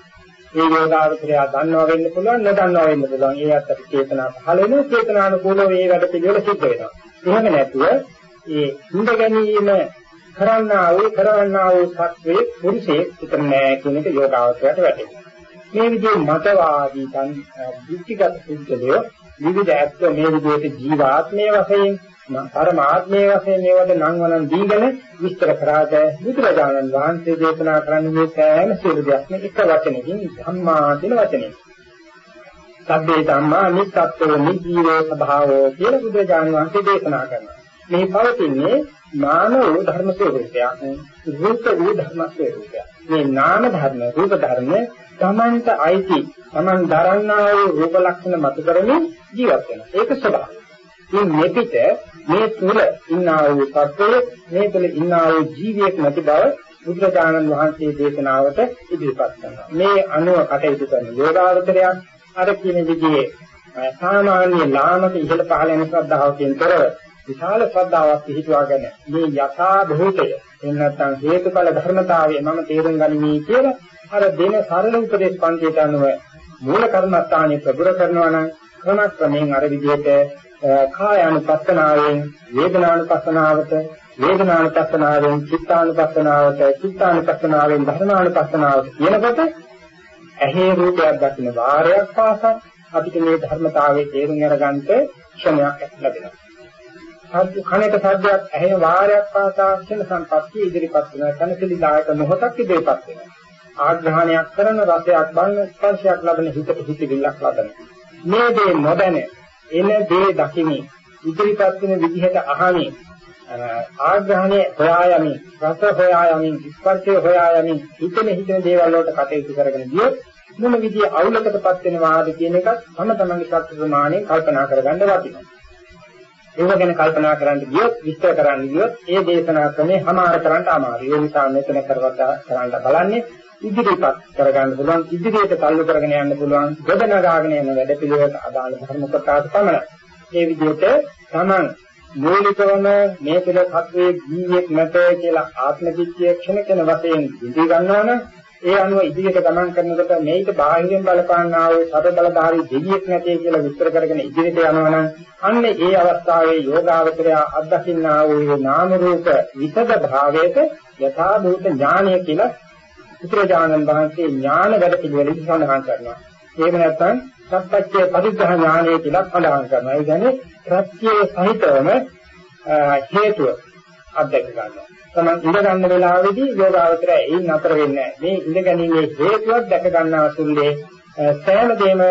මේ යෝගාවචරය දන්නවා වෙන්න පුළුවන් නොදන්නවා වෙන්න පුළුවන්. ඒ අතට චේතනා පහළ වෙනවා චේතනානුකූලව මේ වැඩ පිළිවෙල සිද්ධ වෙනවා. එහෙම නැතුව ඒ ඉඳ ගැනීම කරන්නා වූ කරවන්නා වූ සත්වයේ පුරුෂයේ උතර නෑ කියන එක යෝගාවචරයට වැටෙනවා. මේ විදිහේ මතවාදී තන් දෘෂ්ටිගත පුද්ගලයෝ විවිධ ඇත්ත මේ විදිහට ජීවාත්මයේ වශයෙන් පරමාත්මයේ වශයෙන් මේවට නම් වලන් දීගෙන විස්තර කරාද බුදුරජාණන් වහන්සේ දේශනා කරන්නේ මේ සෑම සියලු දෙයක්ම එක වචනකින් ධම්මා කියන වචනේ. සබ්බේ ධම්මා නිස්සත්ත්ව නිජීවෝ ස්වභාවෝ කියලා බුදුරජාණන් වහන්සේ දේශනා කරනවා. මේ පවතින්නේ නාම වූ ධර්ම ස්වરૂපයක් රූප වූ ධර්ම ස්වરૂපයක්. මේ නාම ධර්ම රූප ධර්ම තමන්ට අයිති තමන් දරන්නා වූ රූප ලක්ෂණ මත කරමින් ජීවත් වෙනවා. ඒක ස්වභාවය. මේ මෙපිට මේ තුල ඉන්නා වූ සත්‍යය මේ තුල ඉන්නා වූ ජීවියෙක් නැති බව බුදුරජාණන් වහන්සේ දේශනාවට ඉදිරිපත් කරනවා. මේ අනුව කටයුතු කරන යෝගාවචරයක් අර කියන විදිහේ සාමාන්‍ය ලාමක ඉහළ පහළ යන ශ්‍රද්ධාවකින් තොරව විශාල ශ්‍රද්ධාවක් පිහිටුවාගෙන මේ යථා භූතය එහෙම නැත්නම් හේතුඵල ධර්මතාවය මම තේරුම් ගනිමි කියලා අර දෙන සරල උපදේශ පන්තියට අනුව මූල කර්මස්ථානයේ ප්‍රබුර කරනවා නම් ක්‍රමක්‍රමයෙන් අර විදිහට කායානුපස්සනාවෙන් වේදනානුපස්සනාවට වේදනානුපස්සනාවෙන් චිත්තානුපස්සනාවට චිත්තානුපස්සනාවෙන් ධර්මානුපස්සනාවට කියනකොට ඇහි රූපයක් දකින්න වාරයක් පාසා අපිට මේ ධර්මතාවයේ තේරුම් අරගන්න ක්ෂණයක් ලැබෙනවා. කනට සද්දයක් ඇහෙන වාරයක් පාසා ක්ෂණ සම්පත්තිය ඉදිරිපත් වෙනවා. කනකලිදායක මොහොතක් ඉදිරිපත් වෙනවා. ආග්‍රහණයක් කරන රසයක් බලන ස්පර්ශයක් ලබන හිතට හිතවිල්ලක් ලබන. මේ දේ නොදැන එන දේ දකිමි ඉදිරිපත් වෙන විදිහට අහමි ආග්‍රහණය හොයා යමි රස හොයා යමි ස්පර්ශය හොයා යමි හිතෙන හිතෙන දේවල් වලට කටයුතු කරගෙන ගියොත් මොන විදිය අවුලකටපත් වෙනවාද කියන එකත් තම තමන්ගේ ශක්ති ප්‍රමාණයෙන් කල්පනා කරගන්න වටිනවා. ඒව ගැන කල්පනා කරන්න ගියොත් විස්තර කරන්න ගියොත් ඒ දේශනා ක්‍රමේ හමාර කරන්න අමාරුයි. ඒ නිසා මෙතන කරවත කරන්න බලන්නේ ඉදිරිපත් කරගන්න පුළුවන් ඉදිරියට තල්ලු කරගෙන යන්න පුළුවන් ගොඩනගාගෙන යන වැඩ පිළිවෙලට අදාළ ධර්ම කොටස පමණයි. මේ විදිහට තමන් මූලිකවම මේ තුළ සත්වයේ ජීවියෙක් නැත කියලා ආත්ම දිට්ඨිය ක්ෂණ ක්ෂණ වශයෙන් විඳි ගන්නවා නම් ඒ අනුව ඉදිරියට ගමන් කරනකොට මේක බාහිරින් බලපාන්නා වූ සද බලධාරී දෙවියෙක් නැtei කියලා විස්තර කරගෙන ඉදිරියට යනවා නම් අන්න ඒ අවස්ථාවේ යෝගාවචරය අත්දකින්නා වූ නාම රූප විසද භාවයට යථා භූත ඥානය කියලා බුදුරජාණන් වහන්සේ ඥාන වැඩ පිළිවෙලින් සඳහන් කරනවා. එහෙම නැත්නම් සත්‍යච්ඡ පරිග්‍රහ ඥානය කියලා සඳහන් කරනවා. ඒ කියන්නේ ප්‍රත්‍ය සහිතවම හේතුව අධ්‍යක් ගන්නවා. තමන් ඉඳ ගන්න වෙලාවේදී යෝගාවචරය එයින් නතර වෙන්නේ නැහැ. මේ ඉඳ ගැනීමේ හේතුවක් දැක ගන්නා සුළුේ සෑම දෙයක්ම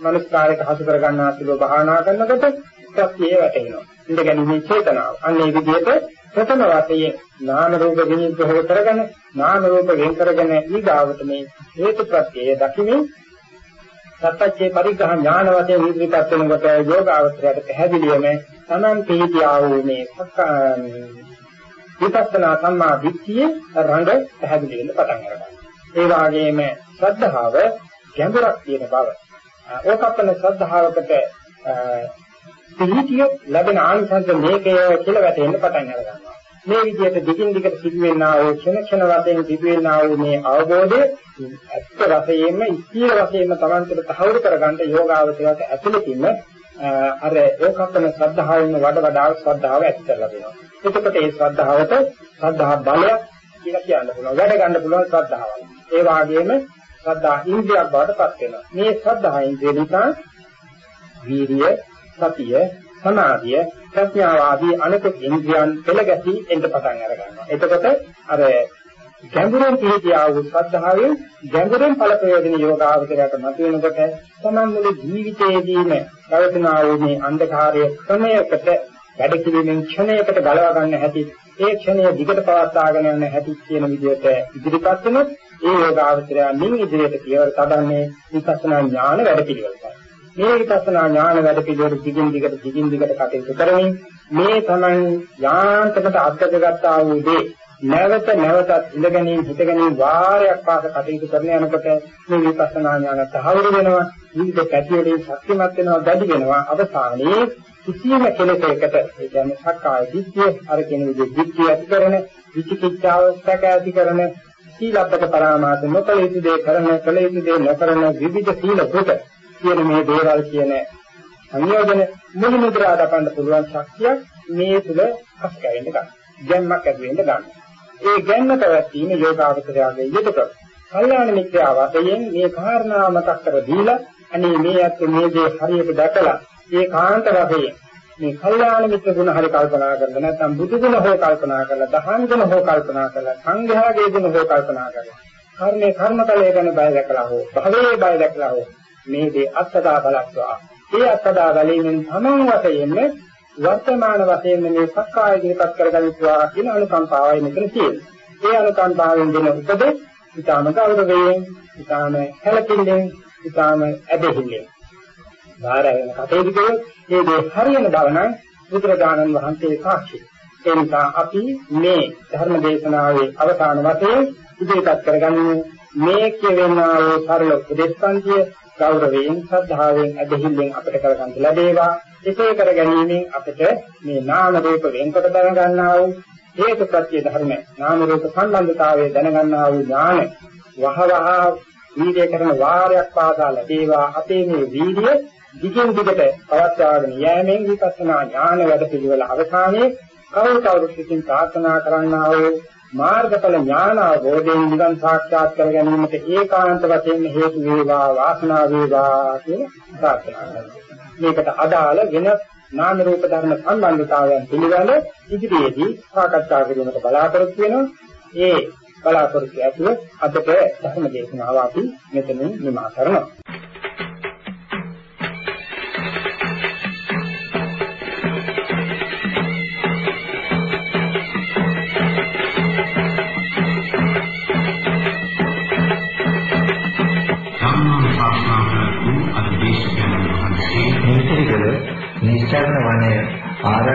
මනස්කාරයට හසු කර ගන්නා සුළුව භාවනා කරනකොට ප්‍රත්‍යය වැටෙනවා. ඉඳ ගැනීමේ චේතනාව. අන්න ඒ විදිහට ප්‍රථම වශයෙන් නාම රූප විනිශ්චය කරගෙන නාම රූප වෙන් කරගෙන ඊගාවට මේ හේතු ප්‍රත්‍යය දකිමින් සත්‍යයේ පරිග්‍රහ ඥාන වශයෙන් ඉදිරිපත් වෙනකොට යෝගාවචරයට පැහැදිලිවම තමන් පිළිතියා වූ මේ විපස්සනා සම්මා දිට්ඨියේ රඟ පැහැදිලි වෙන්න පටන් ගන්නවා. ඒ වගේම ශ්‍රද්ධාව ගැඹුරක් තියෙන බව. ඕකප්පන ශ්‍රද්ධාවකට පිළිතිය ලැබෙන ආනිසංස මේකය කියලා වැටෙන්න පටන් ගන්නවා. මේ විදිහට දිගින් දිගට සිදුවෙනා වූ ක්ෂණ ක්ෂණ වශයෙන් සිදුවෙනා වූ මේ අවබෝධය ඇත්ත වශයෙන්ම ඉස්තිර වශයෙන්ම Tamanට තහවුරු කරගන්න යෝගාවචරයට ඇතුළතින්ම අර ඒකප්පන ශ්‍රද්ධාවෙන් වඩ වඩා ශ්‍රද්ධාව ඇති කරලා දෙනවා. එතකොට ඒ ශ්‍රද්ධාවට ශ්‍රද්ධා බලයක් කියලා කියන්න පුළුවන්. වැඩ ගන්න පුළුවන් ශ්‍රද්ධාවයි. ඒ වගේම ශ්‍රද්ධා ඉන්ද්‍රියක් බවට පත් වෙනවා. මේ ශ්‍රද්ධා ඉන්ද්‍රිය නිසා වීරිය, සතිය, සමාධිය, ප්‍රඥාව ආදී අනෙකුත් ඉන්ද්‍රියන් පෙළ ගැසී එන්න පටන් අර ගන්නවා. එතකොට අර ගැඹුරින් පිළිතියා වූ ශ්‍රද්ධාවෙන් ගැඹුරින් ඵල ප්‍රයෝජන යෝගාවචරයට මතුවෙනකොට තමන් මුළු ජීවිතයේදීම පවතිනා වූ මේ අන්ධකාරය ක්‍රමයකට වැඩ කිරීමෙන් ක්ෂණයකට ගලවා ගන්න හැටි ඒ ක්ෂණය දිගට පවත්වාගෙන යන හැටි කියන විදිහට ඉදිරිපත් වෙනොත් ඒ යෝගාවචරය මින් ඉදිරියට පියවර තබන්නේ විපස්සනා ඥාන වැඩ පිළිවෙලයි. මේ විපස්සනා ඥාන වැඩ පිළිවෙල දිගින් දිගට දිගින් දිගට කටයුතු කරමින් මේ තමයි යාන්ත්‍රකට අත්දැක ගත්තා වූ දේ. නැවත නැවතත් ඉඳ ගැනීම හිත ගැනීම වාරයක් පාස කටයුතු කරන යනකොට මේ විපස්සනා ඥාන තහවුරු වෙනවා. විවිධ පැති වලින් ශක්තිමත් වෙනවා වැඩි වෙනවා. අවසානයේ කිසියම් කෙලෙසයකට ඒ කියන්නේ සක්කාය දිට්ඨිය අර කියන විදිහේ දිට්ඨිය ඇති කරන විචිකිච්ඡාව සැක ඇති කරන සීලබ්බත පරාමාස නොකල යුතු දේ කරන කල යුතු දේ නොකරන විවිධ සීල කොට කියන මේ දේවල් කියන සංයෝජන මුළු මුද්‍රා දක්වන්න පුළුවන් ශක්තියක් මේ තුල අස්කරෙන්න ගන්න. ගැම්මක් ඇති වෙන්න ගන්න. ඒ ගැම්ම පැවැත්වීම යෝගාවචරයාගේ යුතුයක. කල්යාණ මිත්‍යා වශයෙන් මේ කාරණා මතක් කර දීලා අනේ මේ අත් මේ දේ හරියට දැකලා ඒ කාන්ත වශයෙන් මේ කල්යාණ මිත්‍ර ගුණ හරි කල්පනා කරලා නැත්නම් බුදු ගුණ හෝ කල්පනා කරලා දහම් ගුණ හෝ කල්පනා කරලා සංඝයාගේ ගුණ හෝ කල්පනා කරලා කර්මේ කර්මතලයේ ගැන බය දැකලා හෝ භවයේ බය දැකලා හෝ මේ දේ අත්දා බලස්වා ඒ අත්දා බලීමෙන් තමන් වශයෙන්ම වර්තමාන වශයෙන් මේ සක්කාය දිනපත් කරගන්නවා කියන අනුකම්පාවයි මෙතන තියෙන්නේ. ඒ අනුකම්පාවෙන් දෙන උපදෙස් ඊටාම ගෞරවයෙන්, ඊටාම හැලපිල්ලෙන්, ඊටාම ඇදහිල්ලෙන්. බාරගෙන කටයුතු කළොත් මේ දේ හරියන බව නම් බුදුරජාණන් වහන්සේ සාක්ෂි. ඒ නිසා අපි මේ ධර්ම දේශනාවේ අවසාන වශයෙන් ඉදිරිපත් කරගන්නේ මේ කියවෙනා වූ සරල උපදේශාන්තිය ගෞරවයෙන්, ශ්‍රද්ධාවෙන්, ඇදහිල්ලෙන් අපිට කරගන්න ලැබේවා. එසේ කර ගැනීමෙන් අපිට මේ නාම රූප වෙන්කොට දැනගන්නා වූ හේතු ප්‍රත්‍ය ධර්ම නාම රූප සම්බන්ධතාවයේ දැනගන්නා වූ ඥාන වහවහ වීර්ය කරන වාරයක් පාසා ලැබේවා අපේ මේ වීර්ය දිගින් දිගට පවත්වාගෙන යෑමෙන් විපස්සනා ඥාන වැඩ පිළිවෙල අවසානයේ කවුරු කවුරුත් විසින් ප්‍රාර්ථනා කරන්නා වූ මාර්ගඵල ඥාන අවබෝධයෙන් නිවන් සාක්ෂාත් කර ගැනීමට ඒකාන්ත වශයෙන් හේතු වේවා වාසනාව වේවා කියලා ප්‍රාර්ථනා කරනවා. මේකට අදාළ වෙන නාම රූප ධර්ම සම්බන්ධතාවයන් පිළිබඳ ඉදිරියේදී සාකච්ඡා කිරීමට බලාපොරොත්තු වෙනවා. ඒ බලාපොරොත්තු ඇතුව අදට ධර්ම දේශනාව අපි මෙතනින් නිමා කරනවා.